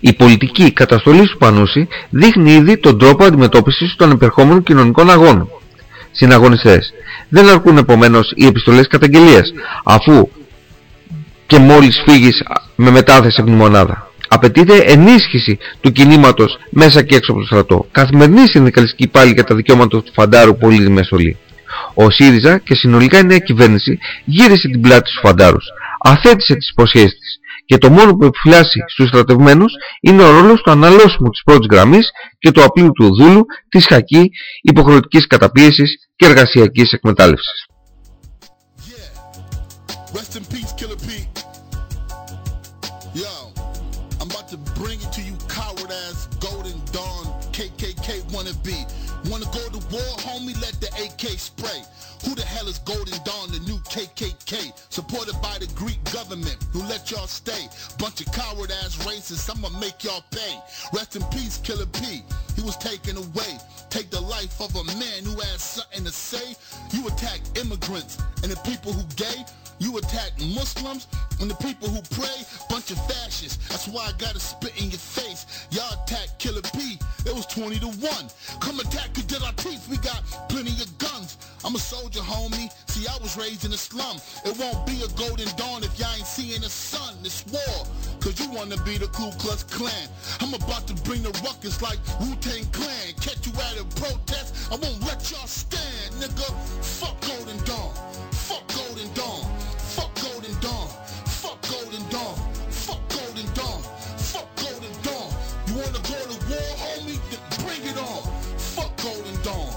Η πολιτική καταστολή του Πανούση δείχνει ήδη τον τρόπο αντιμετώπισης των επερχόμενων κοινωνικών αγώνων. Συναγωνιστές. Δεν αρκούν επομένως οι επιστολές καταγγελίας, αφού και μόλις φύγεις με μετάθεση από τη μονάδα. Απαιτείται ενίσχυση του κινήματος μέσα και έξω από το στρατό. Καθημερινή συνδικαλιστική πάλι για τα δικαιώματα του Φαντάρου πολύ μεσολή. Ο ΣΥΡΙΖΑ και συνολικά η νέα κυβέρνηση γύρισε την πλάτη στους Φαντάρους. Αθέτησε τις υποσχέσεις της. Και το μόνο που επιφυλάσσει στους στρατευμένους είναι ο ρόλος του αναλώσιμου της πρώτης γραμμής και του απλού του δούλου της χακή υποχρεωτικής καταπίεσης και εργασιακής εκμετάλλευσης. KKK, supported by the Greek government who let y'all stay. Bunch of coward ass racists, I'ma make y'all pay. Rest in peace, Killer P. He was taken away. Take the life of a man who has something to say. You attack immigrants and the people who gay. You attack Muslims and the people who pray, bunch of fascists. That's why I gotta spit in your face. Y'all attack Killer P, it was 20 to 1. Come attack did our teeth, we got plenty of guns. I'm a soldier, homie. See, I was raised in a slum. It won't be a golden dawn if y'all ain't seeing the sun. It's war. Cause you wanna be the Ku Klux Klan. I'm about to bring the ruckus like Wu-Tang Clan. Catch you at a protest, I won't let y'all stand, nigga. Fuck Golden Dawn. Fuck Golden Dawn. Fuck Golden Dawn. Fuck Golden Dawn. Fuck Golden Dawn. Fuck Golden Dawn. You wanna go to war, homie? Then bring it on. Fuck Golden Dawn.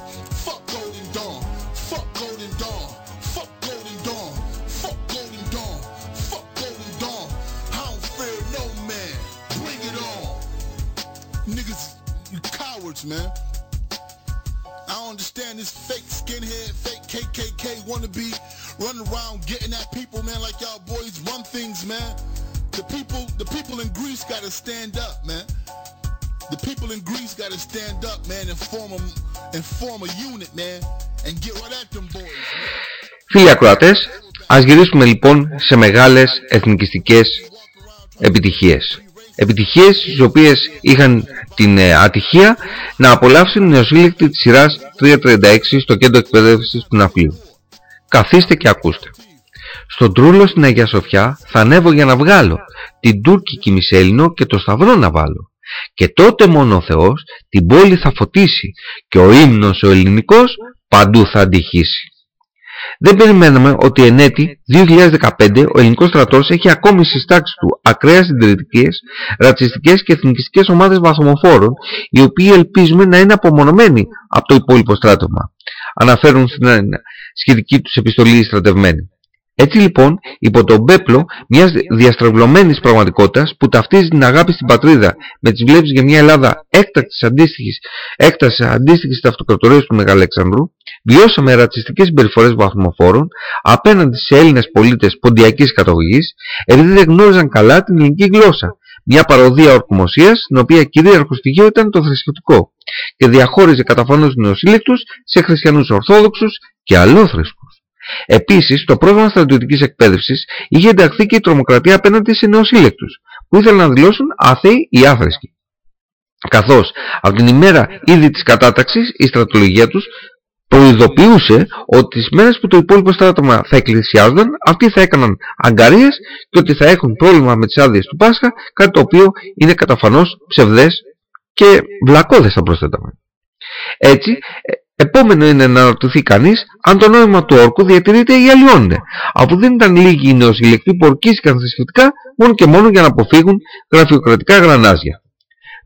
Fuck Golden Dawn. Fuck Golden Dawn. Fuck Golden Dawn. Fuck Golden Dawn. Fuck Golden Dawn. I don't fear no man. Bring it on. Niggas, you cowards, man. I don't understand this fake skinhead, fake KKK wannabe running around getting at people, man, like y'all boys run things, man. The people, the people in Greece gotta stand up, man. The people in Greece gotta stand up, man, and form a, and form a unit, man, and get right at them boys, man. Φίλοι ακροατές, ας γυρίσουμε λοιπόν σε μεγάλες εθνικιστικές επιτυχίες. Επιτυχίες στις οποίες είχαν την ε, ατυχία να απολαύσουν οι νεοσύλλεκτοι της σειράς 336 στο κέντρο εκπαίδευσης του Ναυπλίου. Καθίστε και ακούστε. Στον Τρούλο στην Αγία Σοφιά θα ανέβω για να βγάλω την τουρκική μισέλινο και το σταυρό να βάλω. Και τότε μόνο ο Θεός την πόλη θα φωτίσει και ο ύμνος ο ελληνικός παντού θα αντιχύσει. Δεν περιμέναμε ότι εν έτη 2015 ο ελληνικός στρατός έχει ακόμη στις τάξεις του ακραίες συντηρητικές, ρατσιστικές και εθνικιστικές ομάδες βαθμοφόρων οι οποίοι ελπίζουμε να είναι απομονωμένοι από το υπόλοιπο στράτευμα. Αναφέρουν στην σχετική τους επιστολή στρατευμένη. Έτσι λοιπόν, υπό τον πέπλο μιας διαστρεβλωμένης πραγματικότητας που ταυτίζει την αγάπη στην πατρίδα με τις βλέψεις για μια Ελλάδα έκτακτης αντίστοιχης, έκτασης αντίστοιχης της αυτοκρατορίας του Μεγαλέξανδρου, βιώσαμε ρατσιστικές συμπεριφορές βαθμοφόρων απέναντι σε Έλληνες πολίτες ποντιακής καταγωγής επειδή δεν γνώριζαν καλά την ελληνική γλώσσα, μια παροδία ορκομοσίας, στην οποία κυρίαρχο στοιχείο ήταν το θρησκευτικό και διαχώριζε καταφανώς νεοσύλλεκτους σε χριστιανούς ορθόδοξους και αλλόθρησκους. Επίσης, στο πρόγραμμα στρατιωτικής εκπαίδευσης είχε ενταχθεί και η τρομοκρατία απέναντι σε νεοσύλλεκτους, που ήθελαν να δηλώσουν άθεοι ή άθρεσκοι. Καθώς από την ημέρα ήδη της κατάταξης η στρατολογία τους προειδοποιούσε ότι τις μέρες που το υπόλοιπο στράτευμα θα εκκλησιάζονταν, αυτοί θα έκαναν αγκαρίες και ότι θα έχουν πρόβλημα με τις άδειες του Πάσχα, κάτι το οποίο είναι καταφανώς ψευδές και βλακώδες θα προσθέταμε. Έτσι, ε, επόμενο είναι να ρωτηθεί κανείς αν το νόημα του όρκου διατηρείται ή αλλοιώνεται, αφού δεν ήταν λίγοι οι νεοσυλλεκτοί που ορκίστηκαν θρησκευτικά μόνο και μόνο για να αποφύγουν γραφειοκρατικά γρανάζια.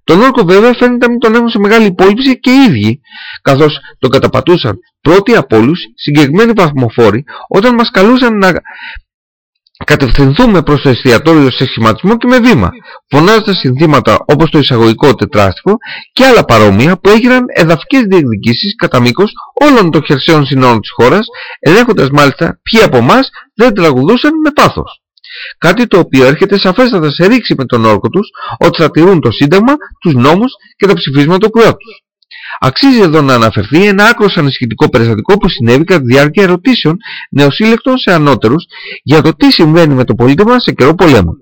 Τον όρκο βέβαια φαίνεται να μην τον έχουν σε μεγάλη υπόλοιψη και οι ίδιοι, καθώς τον καταπατούσαν πρώτοι από όλους συγκεκριμένοι βαθμοφόροι όταν μας καλούσαν να κατευθυνθούμε προς το εστιατόριο σε σχηματισμό και με βήμα, φωνάζοντας συνθήματα όπως το εισαγωγικό τετράστιχο και άλλα παρόμοια που έγιναν εδαφικές διεκδικήσεις κατά μήκος όλων των χερσαίων συνόρων της χώρας, ελέγχοντας μάλιστα ποιοι από εμάς δεν τραγουδούσαν με πάθος. Κάτι το οποίο έρχεται σαφέστατα σε ρήξη με τον όρκο τους ότι θα τηρούν το Σύνταγμα, τους νόμους και τα ψηφίσματα του κράτους. Αξίζει εδώ να αναφερθεί ένα άκρο ανησυχητικό περιστατικό που συνέβη κατά τη διάρκεια ερωτήσεων νεοσύλλεκτων σε ανώτερους για το τι συμβαίνει με το πολίτευμα σε καιρό πολέμου.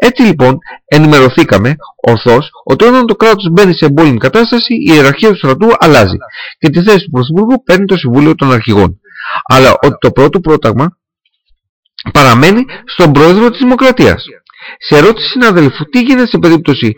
Έτσι λοιπόν ενημερωθήκαμε ορθώς ότι όταν το κράτος μπαίνει σε εμπόλεμη κατάσταση η ιεραρχία του στρατού αλλάζει και τη θέση του Πρωθυπουργού παίρνει το Συμβούλιο των Αρχηγών. Αλλά ότι το πρώτο πρόταγμα παραμένει στον πρόεδρο της Δημοκρατίας. Σε ερώτηση συναδελφού τι γίνεται σε περίπτωση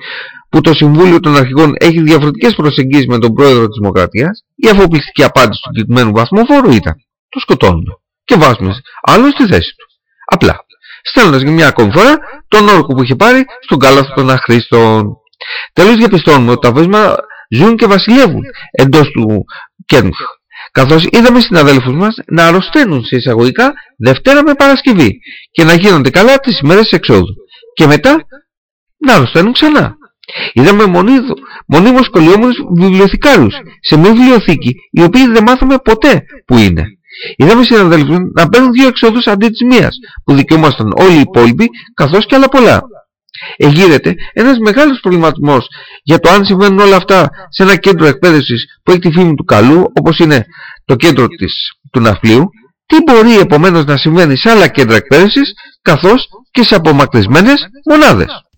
που το Συμβούλιο των Αρχηγών έχει διαφορετικές προσεγγίσεις με τον πρόεδρο της Δημοκρατίας, η αφοπλιστική απάντηση του συγκεκριμένου βαθμοφόρου ήταν το σκοτώνουμε και βάζουμε άλλο στη θέση τους. Απλά, στέλνοντας για μια ακόμη φορά τον όρκο που είχε πάρει στον κάλαθο των αχρήστων. Τέλος διαπιστώνουμε ότι τα βέσμα ζουν και βασιλεύουν εντός του Κέντρου καθώς είδαμε συναδέλφους μας να αρρωσταίνουν σε εισαγωγικά Δευτέρα με Παρασκευή και να γίνονται καλά τις ημέρες εξόδου και μετά να αρρωσταίνουν ξανά. Είδαμε μονίδο, μονίμως κολλιόμενους βιβλιοθηκάρους σε μια βιβλιοθήκη οι οποίοι δεν μάθαμε ποτέ που είναι. Είδαμε συναδέλφους να παίρνουν δύο εξόδους αντί της μίας που δικαιούμασταν όλοι οι υπόλοιποι καθώς και άλλα πολλά εγείρεται ένας μεγάλος προβληματισμός για το αν συμβαίνουν όλα αυτά σε ένα κέντρο εκπαίδευσης που έχει τη φήμη του καλού, όπως είναι το κέντρο της, του ναυπλίου, τι μπορεί επομένως να συμβαίνει σε άλλα κέντρα εκπαίδευσης, καθώς και σε απομακρυσμένες μονάδες.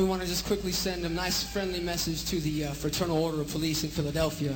We want to just quickly send a nice friendly message to the uh, Fraternal Order of Police in Philadelphia.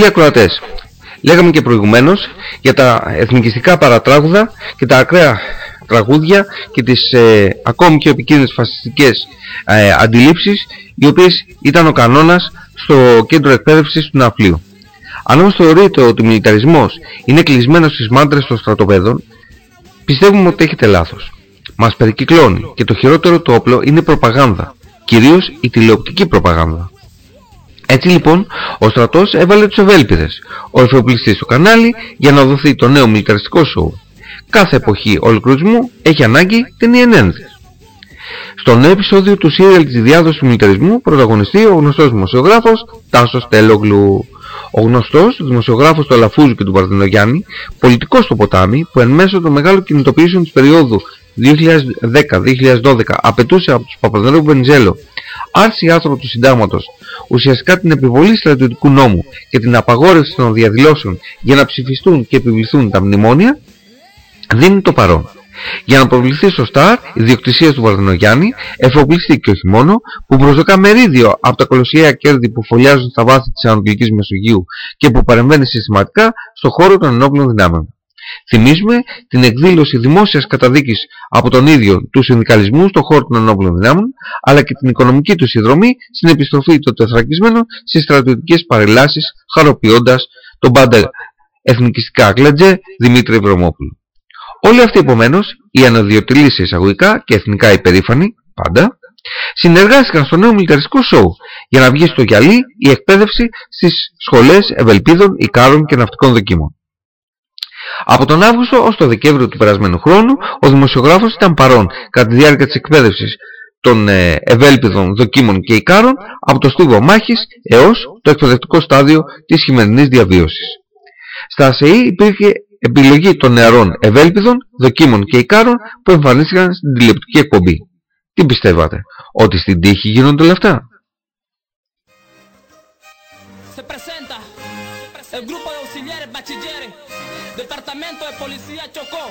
Φίλοι ακροατές, λέγαμε και προηγουμένως για τα εθνικιστικά παρατράγουδα και τα ακραία τραγούδια και τις ε, ακόμη και επικίνδυνες φασιστικές ε, αντιλήψεις οι οποίες ήταν ο κανόνας στο κέντρο εκπαίδευσης του ναυπλίου. Αν όμως θεωρείτε ότι ο μιλιταρισμός είναι κλεισμένος στις μάντρες των στρατοπέδων, πιστεύουμε ότι έχετε λάθος. Μας περικυκλώνει και το χειρότερο το όπλο είναι η προπαγάνδα, κυρίως η τηλεοπτική προπαγάνδα. Έτσι λοιπόν, ο στρατός έβαλε τους ευέλπιδες, ο εφοπλιστής στο κανάλι για να δοθεί το νέο μιλιταριστικό σοου. Κάθε εποχή ολοκληρισμού έχει ανάγκη ταινιενένδες. Στο νέο επεισόδιο του σύριαλ της διάδοσης του μιλιταρισμού πρωταγωνιστεί ο γνωστός δημοσιογράφος Τάσος Τελόγλου. Ο γνωστός δημοσιογράφος του Αλαφούζου και του Παρθενογιάννη, πολιτικός στο ποτάμι που εν μέσω των μεγάλων κινητοποιήσεων της περίοδου 2010-2012 απαιτούσε από τους Παπαδρέου Βενιζέλο άρση άνθρωπο του συντάγματος, ουσιαστικά την επιβολή στρατιωτικού νόμου και την απαγόρευση των διαδηλώσεων για να ψηφιστούν και επιβληθούν τα μνημόνια, δίνει το παρόν. Για να προβληθεί σωστά η διοκτησία του Βαρδινογιάννη, εφοπλιστεί όχι μόνο που προσδοκά μερίδιο από τα κολοσιαία κέρδη που φωλιάζουν στα βάθη της Ανατολικής Μεσογείου και που παρεμβαίνει συστηματικά στο χώρο των ενόπλων δυνάμεων. Θυμίζουμε την εκδήλωση δημόσιας καταδίκης από τον ίδιο του συνδικαλισμού στον χώρο των ενόπλων δυνάμεων, αλλά και την οικονομική του συνδρομή στην επιστροφή των τεθρακισμένων στις στρατιωτικές παρελάσεις, χαροποιώντας τον πάντα εθνικιστικά κλέτζε Δημήτρη Ευρωμόπουλο. Όλοι αυτοί επομένως, οι αναδιοτελείς εισαγωγικά και εθνικά υπερήφανοι, πάντα, συνεργάστηκαν στο νέο μιλιταριστικό σοου για να βγει στο γυαλί η εκπαίδευση στις σχολές ευελπίδων, ικάρων και ναυτικών δοκίμων. Από τον Αύγουστο ως τον Δεκέμβριο του περασμένου χρόνου, ο δημοσιογράφος ήταν παρόν κατά τη διάρκεια της εκπαίδευσης των ε, ευέλπιδων δοκίμων και ικάρων από το στίβο μάχης έως το εκπαιδευτικό στάδιο της χειμερινής διαβίωσης. Στα ΑΣΕΗ υπήρχε επιλογή των νεαρών ευέλπιδων, δοκίμων και ικάρων που εμφανίστηκαν στην τηλεοπτική εκπομπή. Τι πιστεύατε, ότι στην τύχη γίνονται όλα αυτά; Se presenta el grupo de auxiliares bachilleres, Departamento Policía Chocó,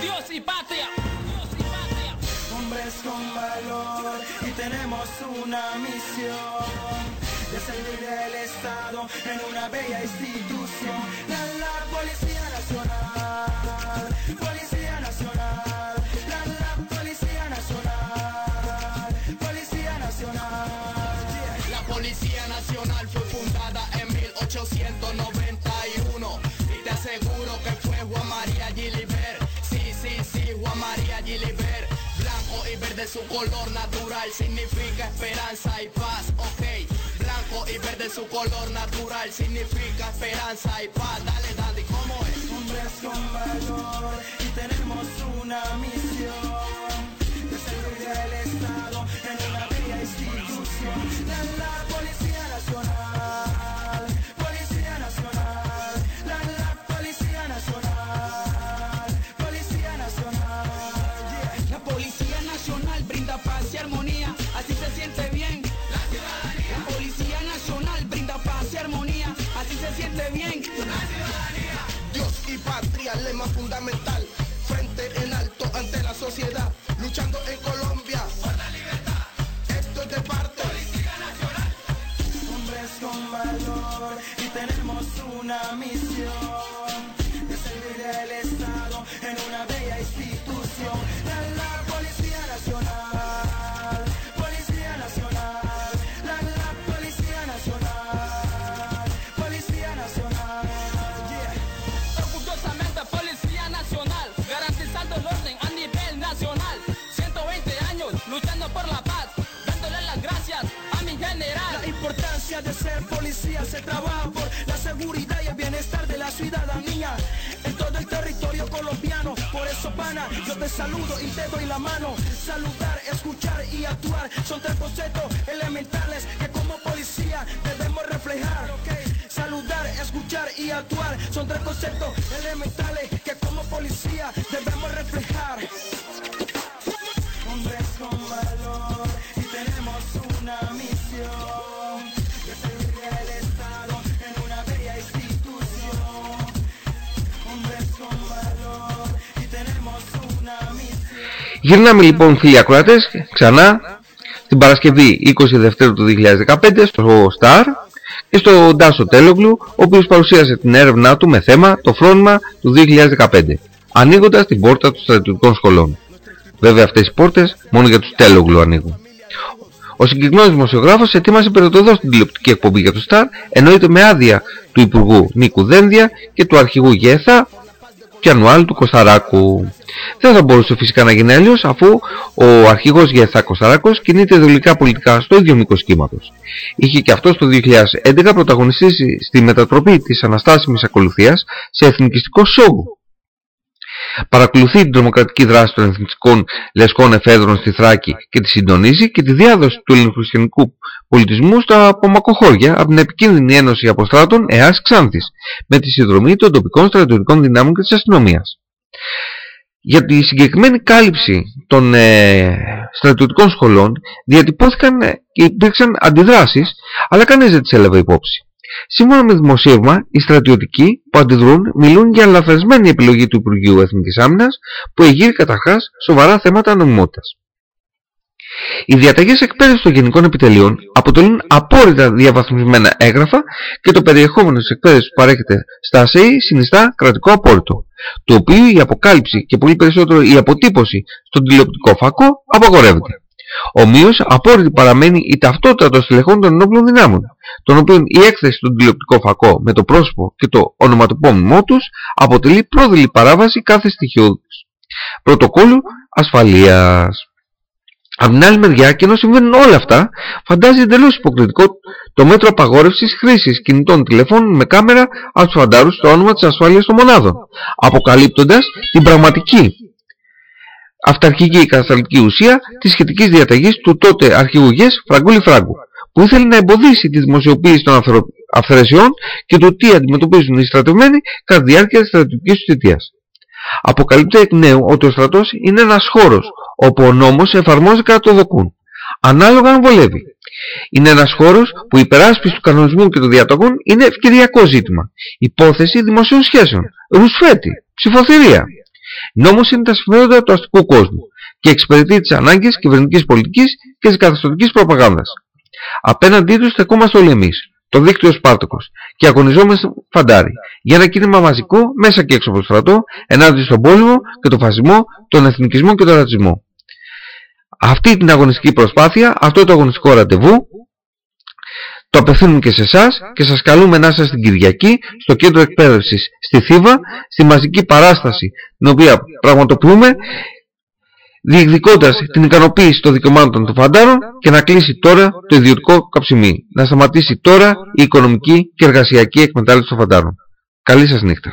Dios y Patria. Dios y Patria. hombres con valor y tenemos una misión de servir del Estado en una bella institución. Juan María Gilibert. Sí, sí, sí, Juan María Gilibert. Blanco y verde su color natural significa esperanza y paz, ok. Blanco y verde su color natural significa esperanza y paz. Dale, daddy, ¿cómo es? hombres con valor y tenemos una misión de servir Estado lema fundamental. Frente en alto ante la sociedad. Luchando en Colombia. Por la libertad. Esto es de parte. Policía Nacional. hombres con valor y tenemos una misión de servir del Estado en una bella institución. En todo el territorio colombiano. Por eso, pana, yo te saludo y te doy la mano. Saludar, escuchar y actuar son tres conceptos elementales que como policía debemos reflejar. Saludar, escuchar y actuar son tres conceptos elementales que como policía debemos reflejar. Γυρνάμε λοιπόν φίλοι ακροατές ξανά την Παρασκευή 20 Δευτέρου του 2015 στο Star και στον Τάσο Τέλογλου, ο οποίος παρουσίασε την έρευνά του με θέμα το φρόνημα του 2015, ανοίγοντας την πόρτα των στρατιωτικών σχολών. Βέβαια αυτές οι πόρτες μόνο για τους Τέλογλου ανοίγουν. Ο συγκεκριμένος δημοσιογράφος ετοίμασε περιτοδό στην τηλεοπτική εκπομπή για το Σταρ, εννοείται με άδεια του Υπουργού Νίκου Δένδια και του Αρχηγού Γέθα και Ανουάλ του Κωνσταράκου. Δεν θα μπορούσε φυσικά να γίνει αλλιώς αφού ο αρχηγός Γεθά Κωνσταράκος κινείται ιδεολογικά πολιτικά στο ίδιο μήκος κύματος. Είχε και αυτός το 2011 πρωταγωνιστήσει στη μετατροπή της αναστάσιμης ακολουθίας σε εθνικιστικό σόου Παρακολουθεί την τρομοκρατική δράση των εθνικών λεσκών εφέδρων στη Θράκη και τη συντονίζει και τη διάδοση του ελληνοχριστιανικού πολιτισμού στα απομακοχώρια από την επικίνδυνη ένωση αποστράτων ΕΑΣ Ξάνθης με τη συνδρομή των τοπικών στρατιωτικών δυνάμων και της αστυνομίας. Για τη συγκεκριμένη κάλυψη των ε, στρατιωτικών σχολών διατυπώθηκαν και υπήρξαν αντιδράσεις αλλά κανείς δεν τις έλαβε υπόψη. Σύμφωνα με δημοσίευμα, οι στρατιωτικοί που αντιδρούν μιλούν για λαθασμένη επιλογή του Υπουργείου Εθνικής Άμυνας που εγείρει καταρχάς σοβαρά θέματα νομιμότητας. Οι διαταγές εκπαίδευσης των γενικών επιτελείων αποτελούν απόρριτα διαβαθμισμένα έγγραφα και το περιεχόμενο της εκπαίδευσης που παρέχεται στα ΑΣΕΗ συνιστά κρατικό απόρριτο, το οποίο η αποκάλυψη και πολύ περισσότερο η αποτύπωση στον τηλεοπτικό φακό απαγορεύεται. Ομοίως, απόρριτη παραμένει η ταυτότητα των στελεχών των ενόπλων δυνάμων, των οποίων η έκθεση στον τηλεοπτικό φακό με το πρόσωπο και το ονοματοπόμιμό τους αποτελεί πρόδειλη παράβαση κάθε στοιχείου τους. Πρωτοκόλλου ασφαλείας. Από την άλλη μεριά, και ενώ συμβαίνουν όλα αυτά, φαντάζει εντελώς υποκριτικό το μέτρο απαγόρευσης χρήσης κινητών τηλεφώνων με κάμερα από τους φαντάρους στο όνομα της ασφάλειας των μονάδων, αποκαλύπτοντας την πραγματική αυταρχική κατασταλτική ουσία της σχετικής διαταγής του τότε αρχηγού ΓΕΣ Φραγκούλη Φράγκου, που ήθελε να εμποδίσει τη δημοσιοποίηση των αυθαιρεσιών και του τι αντιμετωπίζουν οι στρατευμένοι κατά τη διάρκεια της στρατιωτικής τους θητείας. Αποκαλύπτει εκ νέου ότι ο στρατός είναι ένας χώρος όπου ο νόμος εφαρμόζεται κατά το δοκούν, ανάλογα αν βολεύει. Είναι ένας χώρος που η υπεράσπιση του κανονισμού και των διαταγών είναι ευκαιριακό ζήτημα. Υπόθεση δημοσίων σχέσεων, ρουσφέτη, ψηφοθυρία. Νόμος είναι τα συμφέροντα του αστικού κόσμου και εξυπηρετεί τις ανάγκες κυβερνητικής πολιτικής και της καθεστωτικής προπαγάνδας. Απέναντί τους στεκόμαστε όλοι εμείς, το δίκτυο Σπάρτοκος, και αγωνιζόμαστε φαντάρι, για ένα κίνημα μαζικό μέσα και έξω από το στρατό, ενάντια στον πόλεμο και τον φασισμό, τον εθνικισμό και τον ρατσισμό. Αυτή την αγωνιστική προσπάθεια, αυτό το αγωνιστικό ραντεβού, το απευθύνουμε και σε εσάς και σας καλούμε να είστε στην Κυριακή στο κέντρο εκπαίδευσης στη Θήβα, στη μαζική παράσταση την οποία πραγματοποιούμε διεκδικώντας την ικανοποίηση των δικαιωμάτων των φαντάρων και να κλείσει τώρα το ιδιωτικό καψιμί. Να σταματήσει τώρα η οικονομική και εργασιακή εκμετάλλευση των φαντάρων. Καλή σας νύχτα.